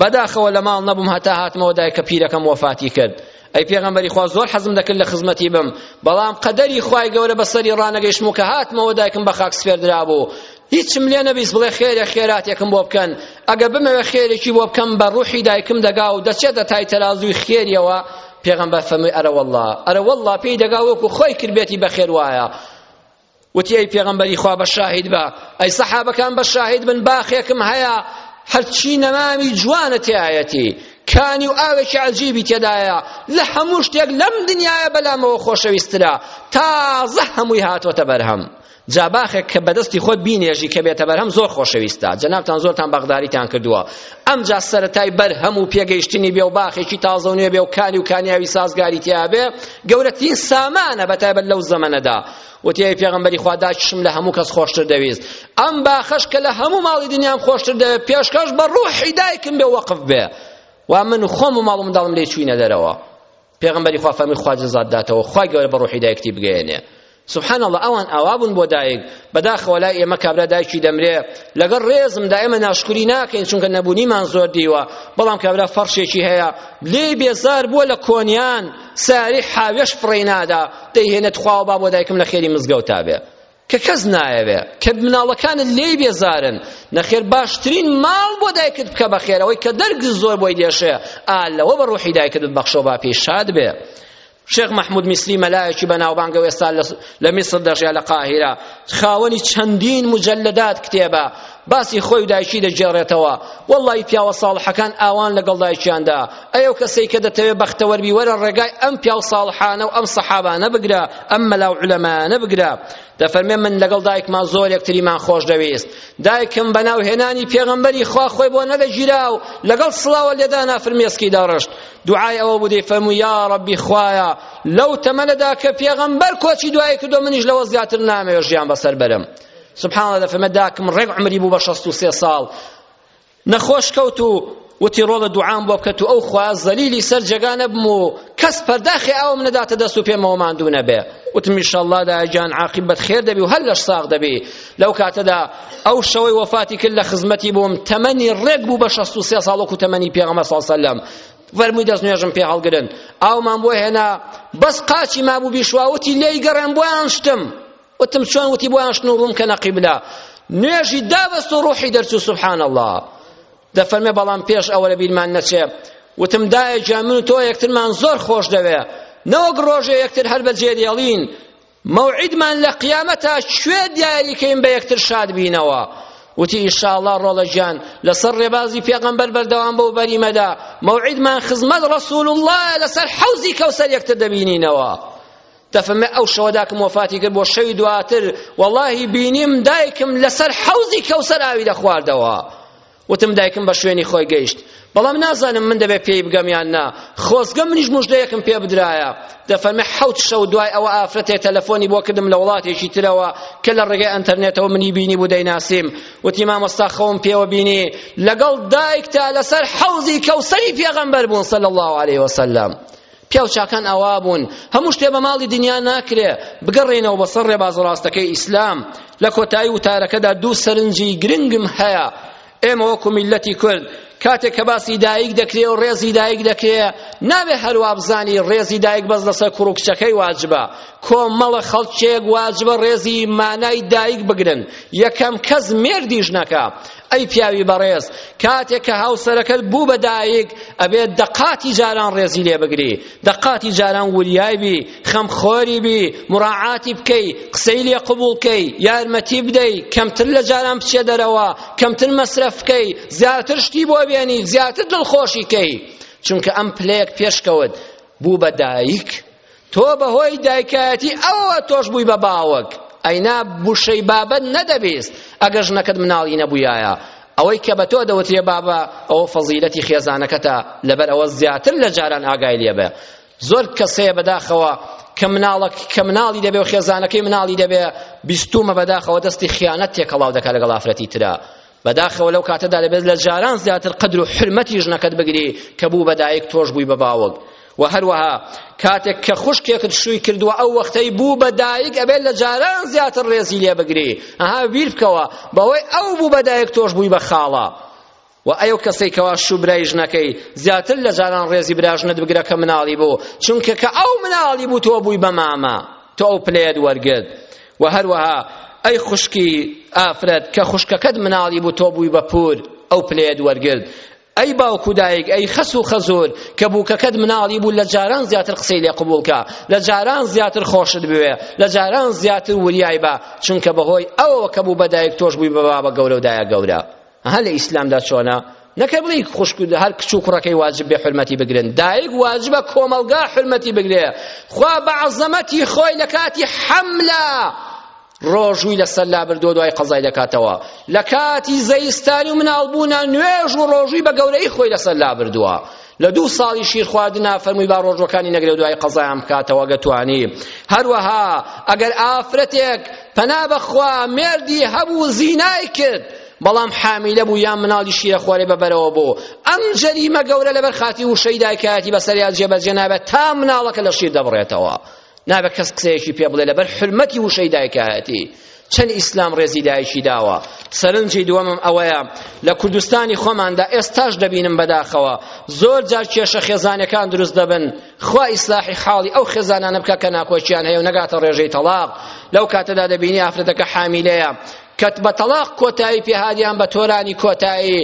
بەداخەوە لە ماڵ نەبووم هەتا هاتمەوە دایکە پیرەکەم وەفاتی کرد ئەی پێغەمبەری خوا زۆر حەزم دەکرد لە خزمەتی بم بەڵام قەدەری خوای گەورە بەسەری ڕانەگەیشتم و کە هاتمەوە دایکم بە خاک سپێردرابوو هیچم لێ نەبیست بڵێ خێرە خێراتێکم بۆ بکەن ئەگە بمەوێ خێرێکی بۆ بکەم بە ڕوحی دایکم دەگا و دەچێتە تای تەرازووی خێریەوە پێغەمبەر فەرمووی ئەرە واللە ئەرە واللە پێی دەگا وەکو خۆی کردبێتی بەخێر وایە وتی ئەی پێغەمبەری خوا بە شاهید بە ئەی سەحابەکان بە شاهید بن باخێکم هەیە هەرچی نەمامی جوانە تێایەتی کانی و ئاوێکی عجیبی تێدایە لە هەموو شتێک لەم دنیاە بەلامەوە خۆشەویسترا تازە هەمووی هاتۆتە بەرهەم جا باخێک کە بەدەستی خۆت بینێژی کە بێتە بەرهەم زۆر خۆشەویستە جەنابتان زۆرتان بەغداریتان کردووە ئەم جا سەرەتای بەرهەم و پێگەیشتنی بێ و باخێکی تازە و نوێ بێ و کانی و کانیاوی سازگاری تیابێ گەورەترین سامانە بەتایبەت لەو زەمەنەدا وتی ئەی پێغەمبەری خوا داکیشم لە هەموو کەس خۆشتر دەویست ئەم باخەش کە لە هەموو ماڵی دنیام خۆشتر دەوێت پێشکەش بە ڕوحی دایکم بێ وەقف بێ و من خۆم و ماڵ و منداڵم لێ چوینە دەرەوە پێغەمبەری خوا فەرمی خوا جەزات داتەوە خوای گەورە بە ڕوحی دایکتی بگەیەنێ سبحان اللە ئەوان ئاوابوون بۆ دایک بەداخەوە لای ئێمە کابرا دایکی دەمرێ لەگەڵ ڕێزمدا ئێمە ناشکری ناکەین چونکە نەبوونیمان زۆر دیوە بەڵام کابرا فەرشێکی هەیە لێی بێزار بووە لە کۆنیان ساری حاوێش فڕێی نادا دەیهێنێت خواوە با بۆ دایکم لە خێری مزگەوتا بێ کە کەس نایەوێ کە مناڵەکانت لێی بێزارن نەخێر باشترین ماڵ بۆ دایکت بکە بەخێرەوەی کە دەرگ زۆر بۆی دێشێ ئا لەوە بە ڕوحی دایکت ببەخشەوە با پێی شاد بێ شێخ مەحمود میسری مەلایەکی بەناوبانگە و ئێستا لە میسر دەژیا لە قاهیرە خاوەنی چەندین مجلدات کتێبە باسی خۆی و دایکی دەگێڕێتەوە وەڵڵی پیاوە ساڵحەکان ئاوان لەگەڵ دایکیاندا ئەو کەسەی کە دەتەوێت بەختەوەر بی وەرە ڕێگای ئەم پیاو ساڵحانە و ئەم سەحابانە بگرە ئەم مەلا و علەمانە بگرە دەفەرمێ من لەگەڵ دایکمان زۆر یەکتریمان خۆش دەویست دایکم بەناو هێنانی پێغەمبەری خوا خۆی بۆ نەدەگیرا و لەگەڵ سڵاوە لێدانا فرمێسکی دەڕشت دوعای ئەوە بوو دەیفەرموو یا ڕەبی خوایە لەو تەمەنەدا کە پێغەمبەر کۆچی دوایی کردو منیش لەوە زیاتر نامەوێ ژیان بەسەر بەرم سبحان الله دەفەرمێ داکم ڕێک عمری بوو بە شەست و سێ ساڵ نەخۆش کەوت و وتی ڕۆڵە دوعام بۆ بکەت و ئەو خوا زەلیلی سەر جێگا نەبم و کەس پەرداخی ئاوم نەداتە دەست و پێمەوە ماندوو نەبێ وتم ئیشەڵڵا دایەجان عاقیبەت خێر دەبی و هەر لەش ساغ دەبی لەو کاتەدا ئەو شەوەی وەفاتی کرد لە خزمەتی بووم تەمەنی ڕێک بوو بە شەست و سێ ساڵ وەکو تەمەنی پێغەمبەر صلی الله علیه وسلم فەرمووی دەست نوێژم پێ هەڵگرن ئاومان بۆ هێنا بەس قاچی مابوو بیشواوتی لێی گەڕێم بۆیان شتم وتم چۆن وتی بۆیان شتن و ڕووم کەنە قیبلا نوێژی دابەست و ڕوحی دەرچوو سبحان الله دەفەرمێ بەڵام پێش ئەوە لە بیرمان نەچێ وتم دایە جامن و تۆ یەکترمان زۆر خۆش دەوێ نەوەک ڕۆژێ یەکتر هەر بە جێریەڵین مەوعیدمان لە قیامەتە کوێ دیاری کەین بە یەکتر شاد بینەوە وتی ئیشاڵا ڕۆڵە گیان لەسەر ڕێبازی پێغەمبەر بەردەوام بەو بەریمەدا مەوعیدمان خزمەت ڕەسول اللە لەسەر حەوزی کەوسەر یەکتر دەبینینەوە دەفەمێ ئەو شەوە داکم وەفاتی کرد بۆ شەوی دواتر وەڵاهی بینیم دایکم لەسەر حەوزی کەوسەر ئاوی دەخواردەوە وتم دایکم بە شوێنی خۆی گەیشت بەڵام نازانم من دەبێ پێی بگەم یان نا خۆزگە منیش مژدەیەکم پێ بدرایە دەفەرمێ حەوت شەو دوای ئەوە ئافرەتێ تەلەفۆنی بۆ کردم لە وڵاتێکی ترەوە کە لە ڕێگەی ئەنتەرنێتەوە منی بینی بوو دەیناسیم وتی مامۆستا خەوم پێوە بینی لەگەڵ دایکتا لەسەر حەوزی کەوسەری پێغەمبەر بوون صلی الله علیه وسلم پیاو چاکان ئاوا بوون هەموو شتێ بە ماڵی دنیا ناکرێ بگەڕێینەوە بەسەر ڕێباز ڕاستەکەی ئیسلام لە کۆتایی وتارەکەدا دوو سەرنجی گرنگم هەیە ئێمە وەکو میلەتی کورد کاتێک کە باسی دایک دەکرێ و ڕێزی دایک دەکرێ نابێ هەروا بزانی ڕێزی دایک بەس لەسەر کوڕ و کچەکەی واجبە کۆمەڵە خەڵکێک واجبە ڕێزی مانای دایک بگرن یەکەم کەس مێردیش نەکا ئەی پیاوی بەڕێز کاتێک کە هاوسەرەکەت بوو بە دایک ئەبێت دەقاتی جاران ڕێزی لێ بگری دەقاتی جاران وریای بی خەمخۆری بی مراعاتی بکەی قسەی لێ قبوڵ کەی یارمەتی بدەی کەمتر لە جاران بچێ دەرەوە کەمتر مەسرەف بکەی زیاتر شتی بۆ بێنی زیاتر دڵخۆشی کەی چونکە ئەم پلەیەک پێشکەوت بوو بە دایک تۆ بەهۆی دایکایەتی ئەوەوە تۆش بووی بە باوک ئەینا بوشەی بابت نەدەبیست ئەگەر ژنەکەت مناڵی نەبوویایە ئەوەی کە بە تۆ دەوترێ بابە ئەوە فەزیلەتی خێزانەکەتە لەبەر ئەوە زیاتر لە جاران ئاگای لێ بێ زۆر کەسەیە بەداخەوە کە مناڵک کە مناڵی دەبێ و خێزانەکەی مناڵی دەبێ بیستومە بەداخەوە دەستی خیانەت تێکەڵاو دەکات لەگەڵ ئافرەتی ترا بەداخەوە لەو کاتەدا دەبێت لە جاران زیاتر قەدر و حرمەتی ژنەکەت بگری کە بوو بە دایک تۆش بووی بە باوەک و هەروەها کاتێک کە خوشکێکت شووی کردووە ئەو وەختەی بوو بە دایک ئەبێت لە جاران زیاتر ڕێزی لێ بگری ئەها بیر بکەوە بەوەی ئەو بوو بە دایک تۆش بووی بە خاڵە و ئەو کەسەی کەوا شوو برای ژنەکەی زیاتر لە جاران ڕێزی براژنت بگرە کە مناڵی بوو چونکە کە ئەو مناڵی بوو تۆ بووی بە مامە تۆ ئەو پلەیەت وەرگرت وە هەروەها ئەی خوشکی ئافرەت کە خوشکەکەت مناڵی بوو تۆ بووی بە پوور ئەو پلەیەت وەرگرت ئەی باوک و دایک ئەی خەس و خەزور کە بووکەکەت مناڵی بوو لە جاران زیاتر قسەی لێ قبول کە لە جاران زیاتر خۆشت بوێ لە جاران زیاتر وریای بە چونکە بەهۆی ئەوەوە کە بوو بە دایک تۆش بووی بە بابە گەورە و دایە گەورە ئەها لە ئیسلامدا چۆنە نەکە بڵی خوشک هەر کچ و کوڕەکەی واجب بێ حرمەتی بگرن دایک واجبە کۆمەڵگا حرمەتی بگرێ خوا بە عەزەمەتی خۆی لە کاتی حەملا ڕۆژووی لەسەر لابردووە دوای قەزای دەکاتەوە لە کاتی زەیستانی و مناڵبوونا نوێژ و ڕۆژووی بە گەورەی خۆی لەسەر لابردووە لە دوو ساڵی شیر خواردنا فەرمووی با ڕۆژوەکانی نەگرێ دوای قەزایان بکاتەوە گە توانی هەروەها ئەگەر ئافرەتێک پەنا بەخوا مێردی هەبوو زینای کرد بەڵام حامیلە بوو یان مناڵی شیرە خۆرێ بەبەرەوە بوو ئەم جەریمە گەورە لەبەر خاتی وشەی دایکایەتی بەسەریا جێبەجێ نابێت تا مناڵەکە لە شیر دەبڕێتەوە نابێت کەس قسەیەکی پێ بڵێ لەبەر حرمەتی وشەی دایکایەتی چەند ئیسلام ڕێزی دایکی داوە سەرنجی دووەمم ئەوەیە لە کوردستانی خۆماندا ئێستاش دەبینم بەداخەوە زۆر جار کێشە خێزانەکان دروست دەبن خوا ئیسلاحی حاڵی ئەو خێزانانە بکە کە ناکۆکیان هەیە و نەگاتە ڕێژەی تەڵاق لەو کاتەدا دەبینی ئافرەتەکە حامیلەیە کە بە تەڵاق کۆتایی پێهادیان بە تۆرانی کۆتایی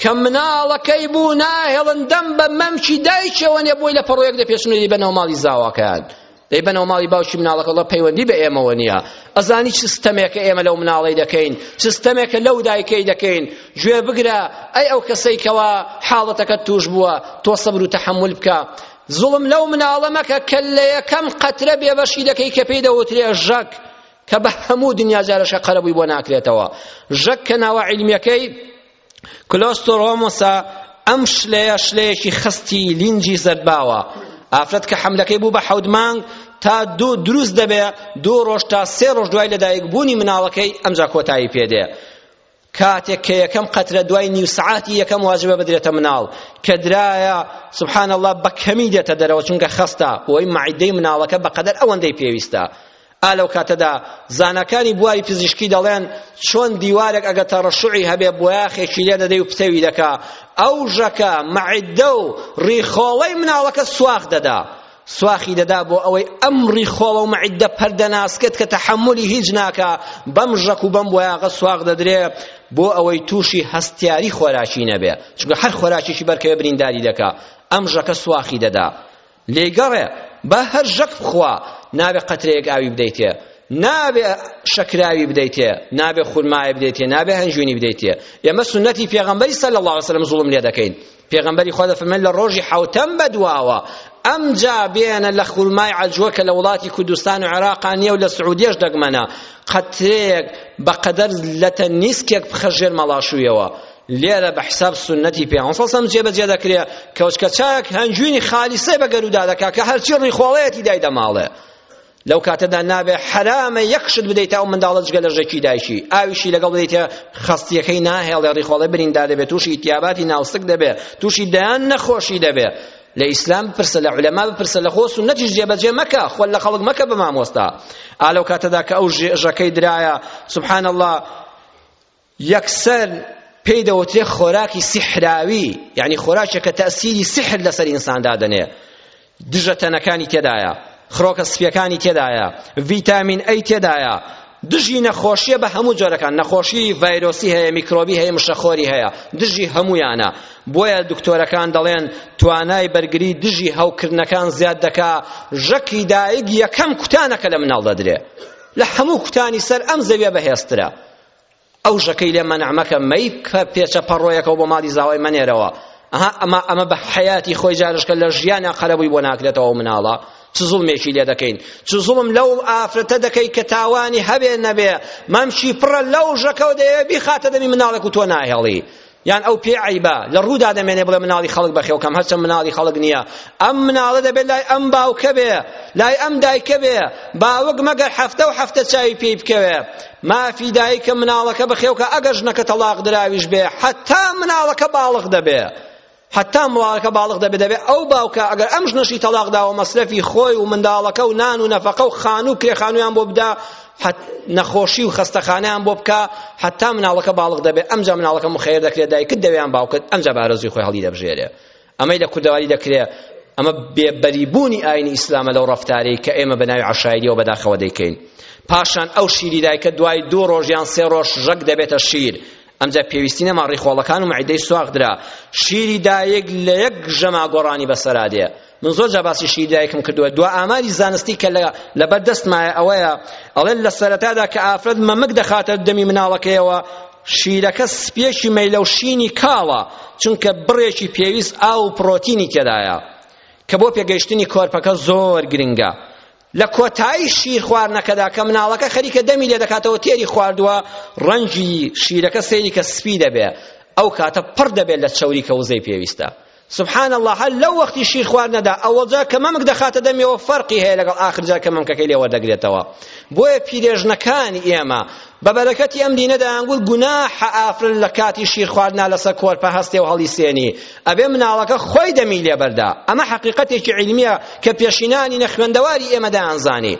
کە مناڵەکەی بوو ناهێڵن دەم بە مەمکی دایکەوە نێ بۆی لە پەڕۆیەک دەپێچنەوە بەنەوە ماڵی زاواکەیان دەی بەنەوە ماڵی باوکی مناڵەکە وڵا پەیوەندی بە ئێمەوە نییە ئەزانی چ ستەمێکە ئێمە لەو مناڵەی دەکەین چ ستەمێکە لەو دایکەی دەکەین گوێ بگرە ئەی ئەو کەسەی کەوا حاڵەتەکە توش بووە تۆ سەبر و تەحەمول بکە زوڵم لەو مناڵە مەکە کە لە یەکەم قەترە بێبەشی دەکەی کە پێی دەوترێ ژەک کە بە هەموو دنیا جارەشە قەرەبووی بۆ ناکرێتەوە ژەک کە ناوە عیلمیەکەی کلۆسترۆموسە ئەم شلەیە شلەیەکی خستی لینجی زەردباوە ئافرەت کە حەملەکەی بوو بە حەوت مانگ تا دوو دروست دەبێ دوو ڕۆژ تا سێ ڕۆژ دوای لەدایک بوونی مناڵەکەی ئەمجا کۆتایی پێدێ کاتێک کە یەکەم قەترە دوای نیو سعاتی یەکەم واجبە بدرێتە مناڵ کە درایە سبحان الله بە کەمی دێتە دەرەوە چونکە خەستە بۆی معدەی مناڵەکە بەقەدەر ئەوەندەی پێویستە ئا لەو کاتەدا زاناکانی بواری پزیشکی دەڵێن چۆن دیوارێک ئەگە تەڕەشوعی هەبێ بۆیاخێکی لێ دەدەی و پتەوی دەکا ئەو ژەکە مەعدە و ڕیخۆڵەی مناڵەکە سواخ دەدا سواخی دەدا بۆ ئەوەی ئەم ڕیخۆڵە و مەعدە پەردەناسکێت کە تەحەمولی هیچ ناکا بەم ژەک و بەم بۆیاغە سواخ دەدرێ بۆ ئەوەی تووشی هەستیاری خۆراکی نەبێ چونکە هەر خۆراکێکی بەرکەوێ برینداری دەکا ئەم ژەکە سواخی دەدا لێی گەڕێ با هەر ژەک بخوا نابێ قەترەیەک ئاوی بدەیتێ نابێ شەکراوی بدەیتێ نابێ خورمایە بدەیتێ نابێ هەنجوینی بدەیتێ ئێمە سنەتی پێغەمبەری صلی الله علیه وسلم زوڵم لێ دەکەین پێغەمبەری خوا دەفەرمێن لە ڕۆژی حەوتەم بەدواوە ئەمجا بێنە لە خورمای عەجوە کە لە وڵاتی کوردستان و عێراقا نییە و لە سعودیەش دەگمەنە قەترەیەک بەقەدەر لەتە نیسکێک بخە ژێر مەڵاشوویەوە لێرە بە حساب سنەتی پێغەمبەر صلی الله علیه و سلم جێبەجێ دەکرێ کەوچکە چاک هەنجوینی خالیسەی بە گەرودا دەکا کە هەرچی ڕیخۆڵەیەتی دای دەماڵێ لەو کاتەدا نابێ حرامە یەک شت بدەیت ئەو منداڵە جگە لە ژەکی دایشی ئاویشی لەگەڵ بدەیتە خەستیەکەی ناهێڵێ ڕیخۆڵە بریندا دەبێت تووشی ئیتیاباتی ناوسک دەبێت تووشی دەیان نەخۆشی دەبێت لە ئیسلام بپرسە لە علەما بپرسە لە خۆ سنەتیش جێبەجێ مەکە خۆ لە خەڵک مەکە بە مامۆستا ئالەو کاتەدا کە ئەو ژەکەی درایە سبحان الله یەکسەر پێی دەوترێ خۆراکی سیحراوی یعنی خۆراکێک کە تەسیری سیحر لەسەر ئینسان دادەنێ دژە تەنەکانی تێدایە خڕۆکە سپیەکانی تێدایە ڤیتامین ئەی تێدایە دژی نەخۆشیە بە هەموو جۆرەکان نەخۆشی ڤایرۆسی هەیە میکرۆبی هەیە مشەخۆری هەیە دژی هەمویانە بۆیە دکتۆرەکان دەڵێن توانای بەرگری دژی هەوکردنەکان زیاد دەکا ژەکی دایک یەکەم کوتانەکە لە مناڵ دەدرێ لە هەموو کوتانی سەر ئەم زەویە بەهێزترە ئەو ژەکەی لێ مەنع مەکە مەی کە پێچە پەڕۆیەکەو بۆ ماڵی زاوای مەنێرەوە ئەها ئەمە ئەمە بە حەیاتی خۆی جارشکە لە ژیانە قەرەبووی بۆ ناکرێتەوە مناڵە چ زوڵمێکی لێ دەکەین چ زوڵم لەو ئافرەتە دەکەی کە تاوانی هەبێ نەبێ مەمشی پڕە لەو ژەکەو دەیەوێ بیخاتە دەمی مناڵێک و تۆ ناهێڵی یان ئەو پێ عەیبە لە ڕوودا دەمێنێ بڵێ مناڵی خەڵک بەخێو کەم هەرچەند مناڵی خەڵک نییە ئەم مناڵە دەبێت لای ئەم باوکە بێ لای ئەم دایکە بێ باوک مەگەر هەفتە و هەفتە چاوی پێی بکەوێ مافی دایکە مناڵەکە بەخێوکە ئەگەر ژنەکە تەڵاق دراویش بێ حەتا مناڵەکە باڵغ دەبێ حتا مڵارەکە باڵغ دەبێت دەبێت ئەو باوکە ئەگەر ئەم ژنەشی تەلاقداوە مەسرەفی خۆی و منداڵەکە و نان و نەفەقە و خانوو کرێخانویان بۆ بدا نەخۆشی و خەستەخانەیان بۆ بکە حتا مناڵەکە باڵغ دەبێت ئەمجا مناڵەکە مخەیەر دەکرێت دایکت دەوێیان باوکت ئەمجا بە ئارەزووی خۆی هەڵی دەبژێرێ ئەمەی لە کوردەواری دەکرێت ئەمە بێبەریبوونی ئاینی ئیسلامە لەو ڕەفتارەی کە ئێمە بە ناوی عەشایریەوە بەداخەوە دەیکەین پاشان ئەو شیری دایکە دوای دوو ڕۆژ یان سێ ڕۆژ ژەک دەبێتە شیر ئەمجا پێویستی نەما ڕیخۆڵەکان و معدەی سواغ درا شیری دایک لە یەک ژەما گۆڕانی بەسەرا دێ من زۆر جا باسی شەهید دایکم کردووە دوا ئاماری زانستی کە لەبەر دەستمایە ئەوەیە ئەڵێن لە سەرەتادا کە ئافرەت مەمک دەخاتە دەمی مناڵەکەیەوە شیرەکە سپێکی مەیلە و شینی کاڵە چونکە بڕێکی پێویست ئاو و پڕۆتینی تێدایە کە بۆ پێگەیشتنی کۆرپەکە زۆر گرنگە لە کۆتایی شیر خواردنەکەدا کە مناڵەکە خەریکە دەمی لێ دەکاتەوە تێری خواردووە ڕەنگی شیرەکە سەیری کە سپی دەبێ ئەو کاتە پڕ دەبێت لە چەوری کە وزەی پێویستە سبحان الله هەر لەو وەختی شیر خواردنەدا ئەوەجا کە مەمک دەخاتە دەمیەوە فەرقی هەیە لەگەڵ ئاخرجار کە مەمکەکەی لێوە دەگرێتەوە بۆیە پیرێژنەکانی ئێمە بە بەرەکەتی ئەم دینە دەیانگوت گوناحە ئافرەت لە کاتی شیر خواردنا لەسەر کۆرپە هەستێ و هەڵیسێنی ئەبێ مناڵەکە خۆی دەمی لێ بەردا ئەمە حەقیقەتێکی عیلمییە کە پێشینانی نەخوێندەواری ئێمە دەیانزانی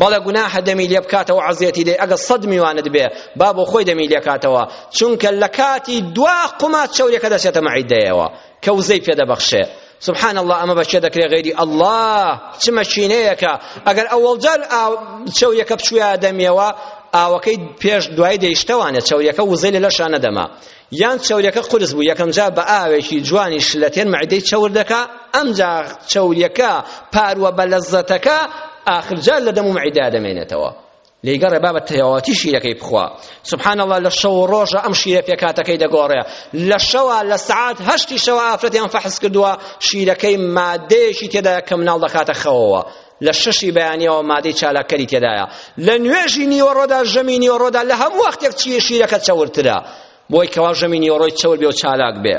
بەڵێ گوناحە دەمی لێ بکاتەوە عەزیەتی دەی ئەگەر سەد میوانت بێ با بۆ خۆی دەمی لێکاتەوە چونکە لە کاتی دوا قوماچ چەوریەکە دەچێتە مەعیدەیەوە کە وزەی پێ دەبەخشێ سبحان الله ئەمە بە کێ دەکرێ غەیری ئەڵڵا چ مەکینەیەکە ئەگەر ئەوەڵجار چەوریەکە بچوویە دەمیەوە ئاوەکەی پێش دوای دەیشتەوانە چەوریەکە وزەی لە لەشان نەدەما یان چەوریەکە قرس بوو یەکەم جا بە ئاوێکی جوانی شلەتێن مەعدەی چەور دەکا ئەمجا چەوریەکە پاروە بە لەزەتەکە ئاخرجار لە دەم و مەعیدا دەمێنێتەوە لێی گەڕێ با بە تەواوەتی شیرەکەی بخوا سبحان الله لە شەو و ڕۆژە ئەم شیرە پێکاتەکەی دەگۆڕێ لە شەوە لە سعات هەشتی شەوە ئافرەتیان فەحس کردووە شیرەکەی مادەیەکی تێدایە کە مناڵ دەکاتە خەوەوە لە شەشی بەیانیەوە مادەی چالاککەری تێدایە لە نوێژی نیوەڕۆدا ژەمی نیوەڕۆدا لە هەموو وەختێک چی شیرەکە چەورترە بۆی کەوا ژەمی نیوەڕۆی چەور بێ و چالاک بێ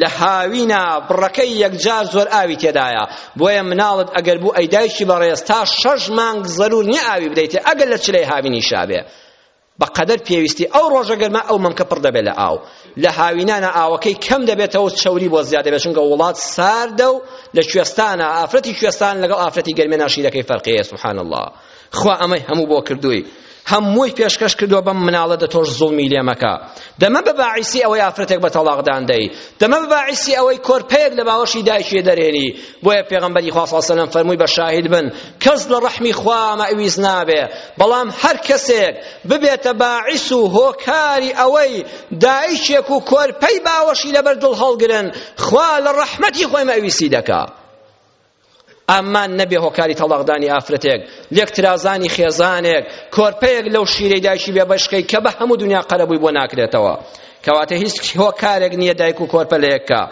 لە هاوینە بڕەکەی یەکجار زۆر ئاوی تێدایە بۆیە مناڵت ئەگەر بوو ئەی دایکی بەڕێز تا شەش مانگ زەرور نیە ئاوی بدەیتێ ئەگەر لە چلەی هاوینی شابێ بەقەدەر پێویستی ئەو ڕۆژە گەرما ئەو مەمکە پڕ دەبێت لە ئاو لە هاوینانە ئاوەکەی کەم دەبێتەوە چەوری بۆ زیاد دەبێت چونکە وڵات ساردە و لە کوێستانە ئافرەتی کوێستان لەگەڵ ئافرەتی گەرمێ ناشیرەکەی فەرقەیە سبحان الله خوا ئەمەی هەموو بۆ کردووی هەمووی پێشکەش کردووە بەم مناڵە دە تۆش زوڵمی لێ مەکە دەمە بە باعیسی ئەوەی ئافرەتێک بە تەڵاقدان دەی دەمە بە باعیسی ئەوەی کۆرپەیەک لە باوەشی دایکی دەرێنی بۆیە پێغەمبەری خوا صلی الله فەرمووی بە شاهید بن کەس لە ڕەحمی خوا مەویز نابێ بەڵام هەر کەسێک ببێتە باعیس و هۆکاری ئەوەی دایکێک و کۆرپەی باوەشی لەبەر دڵ هەڵگرن خوا لە ڕەحمەتی خۆی مەویسی دەکا ئەمان نەبێ هۆکاری تەڵاقدانی ئافرەتێک لێک ترازانی خێزانێک کۆرپەیەک لەو شیرەی دایکی بێ بەشکەی کە بە هەموو دنیا قەرەبووی بۆ ناکرێتەوە کەواتە هیچ هۆکارێک نییە دایک و کۆرپە لە یەککە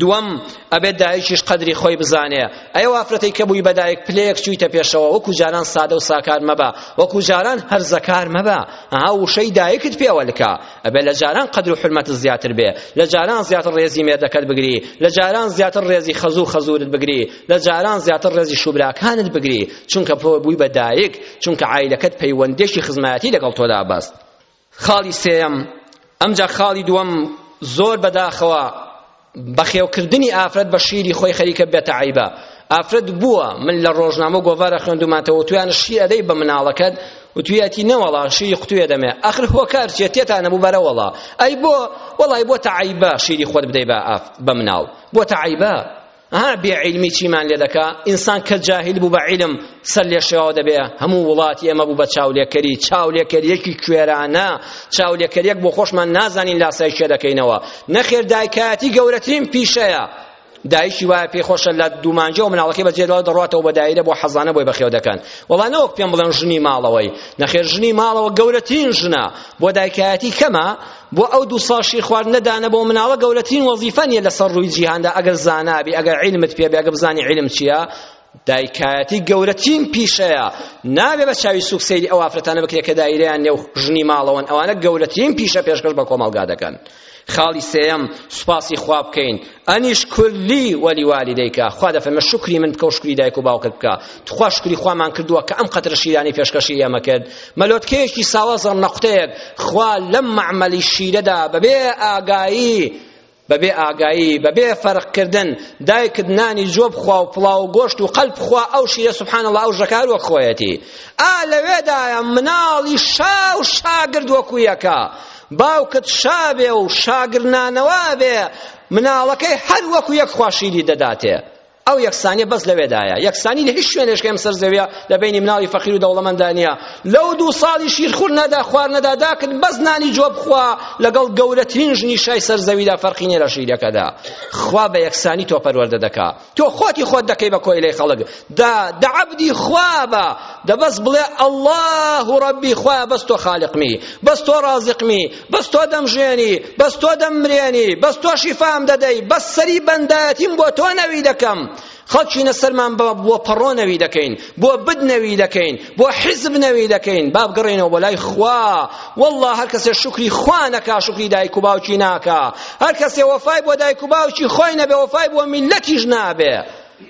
دووەم ئەبێت دایکیش قەدری خۆی بزانێ ئەی وافرەتەی کە بووی بە دایک پلەیەک چوویتە پێشەوە وەکو جاران سادە و ساکار مەبە وەکو جاران هەرزەکار مەبە ئەها وشەی دایکت پێوەلکە ئەبێ لە جاران قەدر و حرمەتت زیاتر بێ لە جاران زیاتر ڕێزی مێردەکەت بگری لە جاران زیاتر ڕێزی خەزوو خەزوورت بگری لە جاران زیاتر ڕێزی شوبراکانت بگری چونکە بۆ بووی بە دایک چونکە عایلەکەت پەیوەندێکی خزمایەتی لەگەڵ تۆدا بەست خاڵی سێەم ئەمجا خاڵی دووەم زۆر بەداخەوە بەخێوکردنی ئافرەت بە شیری خۆی خەریکە بێتە عەیبە ئافرەت بووە من لە ڕۆژنامە و گۆڤارە خوێندومانتەوە وتویان شی ئەدەی بە مناڵەکەت وتویەتی نەوەڵا شیری قوتوێ دەمێ ئەخر هۆکار چیە تێتان نەبوو بەرە وەڵا ئەی بۆ وەڵای بۆ تەعیبە شیری خۆت بدەی بە ئاف بە مناڵ بۆ تەعیبە ها بێ علمی چیمان لێ دەکا ئینسان کە جاهل بوو بە علم سەر لێ شێواو دەبێ هەموو وڵاتی ئێمە بوو بە چاولێکەری چاولێکەریەکی کوێرانە چاولێکەریەک بۆ خۆشمان نازانین لاسای کێ دەکەینەوە نەخێر دایکایەتی گەورەترین پیشەیە دایکی وایە پێی خۆشە لە دوومانجە و مناڵەکەی بەجێدەوە دەڕاتەوە بە دایرە بۆ حەزانە بۆی بەخێو دەکەن وەڵا نەوەک پێم بڵێن ژنی ماڵەوەی نەخێر ژنی ماڵەوە گەورەترین ژنە بۆ دایکایەتی کەمە بۆ ئەو دوو ساڵ شیر خوارد نەدانە بۆ مناڵە گەورەترین وەزیفە نیە لەسەر ڕووی جیهاندا ئەگەر زانابی ئەگەر عیلمت پێ بێ ئەگەر بزانی عیلم چییە دایکایەتی گەورەترین پیشەیە نابێ بە چاوی سوک سەیری ئەو ئافرەتانە بکرێ کە دایرەیان نێو ژنی ماڵەوەن ئەوانە گەورەترین پیشە پێشکەش بە کۆمەڵگا دەکەن خاڵی سێیەم سوپاسی خوا بکەین ئەنیش کولی وەلی والیدەیکە خوا دەفەرمە شکری من بکە و شکری دایک و باوکت بکە تخوا شکری خوامان کردووە کە ئەم قەترە شیرانی پێشکەشی ئێمە کرد مەلۆتکەیەکی ساوازە نەقوتەیەک خوا لەم مەعمەلی شیرەدا بەبێ ئاگایی بەبێ ئاگایی بەبێ فەرق کردن دایکت نانی جۆ بخوا و پڵاو و گۆشت و قەل بخوا ئەو شیرە سبحان الله ئەو ژەکە هەر وەک خۆیەتی ئا لەوێدایە مناڵی شا و شاگرد وەکو یەکە باوکت شا بێ و شاگرد نانەوا بێ مناڵەکەی هەر وەکو یەک خوا شیری دەداتێ ئەو یەکسانیە بەس لەوێدایە یەکسانی لە هیچ شوێنێشکە ئەم سەر زەویە لە بینی مناڵی فەقیر و دەوڵەمەندا نییە لەو دوو ساڵی شیرخور نەدا خوار نەدا داکرد بەس نانی جۆ بخوا لەگەڵ گەورەترین ژنی شای سەر زەویدا فەرقی نیە لە شیرەکەدا خوا بە یەکسانی تۆ پەروەردە دەکا تۆ خۆتی خۆت دەکەی بە کۆیلەی خەڵک دا دە عەبدی خوا بە دە بەس بڵێ ئەڵڵاه ڕەبی خوا بەس تۆ خالقمی بەس تۆ ڕازقمی بەس تۆ دەمژێنی بەس تۆ دەممرێنی بەس تۆ شیفام دەدەی بەس سەری بەندایەتیم بۆ تۆ نەوی دەکەم خەڵکینە سەرمان بە بۆ پەڕۆ نەوی دەکەین بۆ بد نەوی دەکەین بۆ حیزب نەوی دەکەین با بگەڕێینەوە بۆ لای خوا والله هەر کەسێ شکری خوا نەکا شکری دایک و باوکی ناکا هەر کەسێ وەفای بۆ دایک و باوکی خۆی نەبێ وەفای بۆ میلەتیش نابێ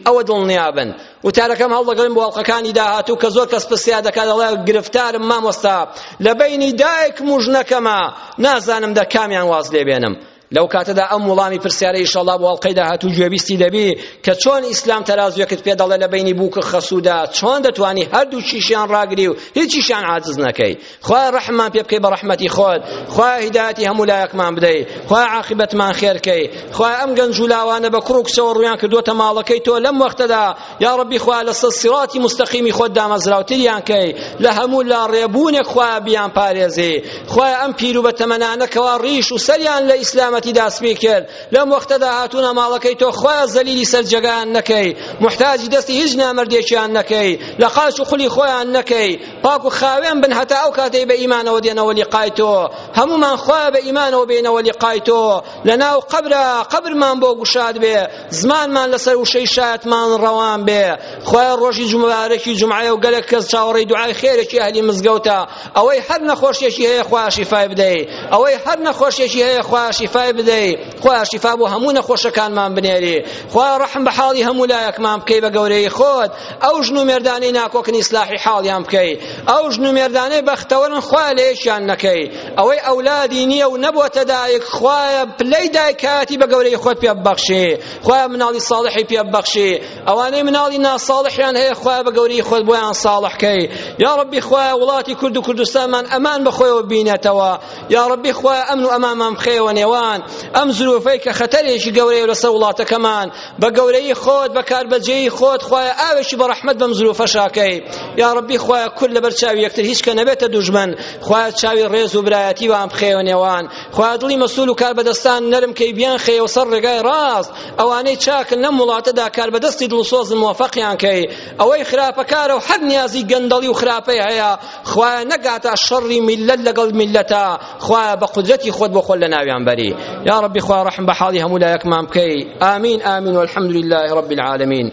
ئەوە دڵنیابن وتارەکەم هەڵدەگرم بۆ ئەڵقەکانی داهاتوو کە زۆر کەس پرسیا دەکات دەڵێ گرفتارم مامۆستا لە بینی دایکم و ژنەکەمە نازانم دە کامیان واز لێ بێنم لەو کاتەدا ئەم وڵامی پرسیارە ئیشەڵا بۆ ئەڵقەی داهاتوو گوێبیستی دەبی کە چۆن ئیسلام تەرازوێکت پێ دەڵێ لە بینی بووک خەسوودا چۆن دەتوانی هەردوو چیشیان ڕاگری و هیچیشیان عاجز نەکەی خوایە ڕەحممان پێ بکەی بە ڕەحمەتی خۆت خوایە هیدایەتی هەموو لایەکمان بدەی خوایە عاقبەتمان خێر کەی خوایە ئەم گەنج و لاوانە بە کوڕ و کچەوە ڕوویان کردووەتە ماڵەکەی تۆ لەم وەختەدا یا ڕەبی خوایە لەسەر سیڕاتی مستەقیمی خۆت دامەزراوتریان کەی لە هەموو لا ڕێبوونێک خوایە بیان پارێزی خوایە ئەم پیر و بەتەمەنانە کەوا ڕیش و سەریان لە ئیسلامەتی داسپی کرد لەم وەختەدا هاتوونە ماڵەکەی تۆ خوایە زەلیلی سەر جێگایان نەکەی محتاجی دەستی هیچ نامەردێکیان نەکەی لە قاچ و خولی خۆیان نەکەی پاک و خاوێن بن هەتا ئەو کاتەی بە ئیمانەوە دێنەوە لیقای تۆ هەمومان خوایە بە ئیمانەوە بێنەوە لیقای تۆ لەناو قەبرا قەبرمان بۆ گوشاد بێ زمانمان لەسەر وشەی شایەتمان ڕەوان بێ خوایە ڕۆژی جمبارەکی جمعەیە و گەلێک کەس چاوەڕێی دوعای خێرێکی ئەهلی مزگەوتە ئەوەی هەر نەخۆشیەکی هەیە خوا شیفای بدەی ئەوەی هەر نەخۆشیەکی هەیە خوا شیفای بدەی خوا شیفا بۆ هەموو نەخۆشەکانمان بنێری خوا ڕەحم بە حاڵی هەموو لایەکمان بکەی بە گەورەی خۆت ئەو ژن و مێردانەی ناکۆکن ئیسلاحی حاڵیان بکەی ئەو ژن و مێردانەی بەختەوەرن خوایە لە یەکیان نەکەی ئەوەی ئەولادی نییە و نەبووەتە دایک خوایە پلەی دایکایەتی بە گەورەی خۆت پێ ببەخشی خوایە مناڵی ساڵحی پێ ببەخشی ئەوانەی مناڵی ناساڵحیان هەیە خوایە بە گەورەی خۆت بۆیان ساڵح کەی یا ربی خوایە وڵاتی کورد و کوردستانمان ئەمان بەخۆیەوە بینێتەوە یا ربی خوایە ئەمن و ئەمامان بخەیەوە نێوان ئەم زروفەی کە خەتەرێکی گەورەیە لەسەر وڵاتەکەمان بە گەورەی خۆت بە کاربەجێی خۆت خوایە ئاوێکی بە ڕەحمەت بەم زروفەشاکەی یا ڕبی خوایە کورد لەبەر چاوی یەکتر هیچ کە نەبێتە دوژمن خوایە چاوی ڕێز و برایەتی وان بخەیەوە نێوان خوایە دڵی مەسول و کاربەدەستان نەرم کەی بیان خەیەوە سەر ڕێگای ڕاست ئەوانەی چاکن لەم وڵاتەدا کاربەدەستی دڵسۆز موفقیان کەی ئەوەی خراپەکارە و هەر نیازی گەندەڵی و خراپەی هەیە خوایە نەگاتە شەڕی میللەت لەگەڵ میللەتە خوایە بە قودرەتی خۆت بۆ خۆت لە ناویان بەری یا ربی خوا رحم بە حاڵی هەموو لایەکمان بکەی ئامین ئامین والحمد لله رب العالمین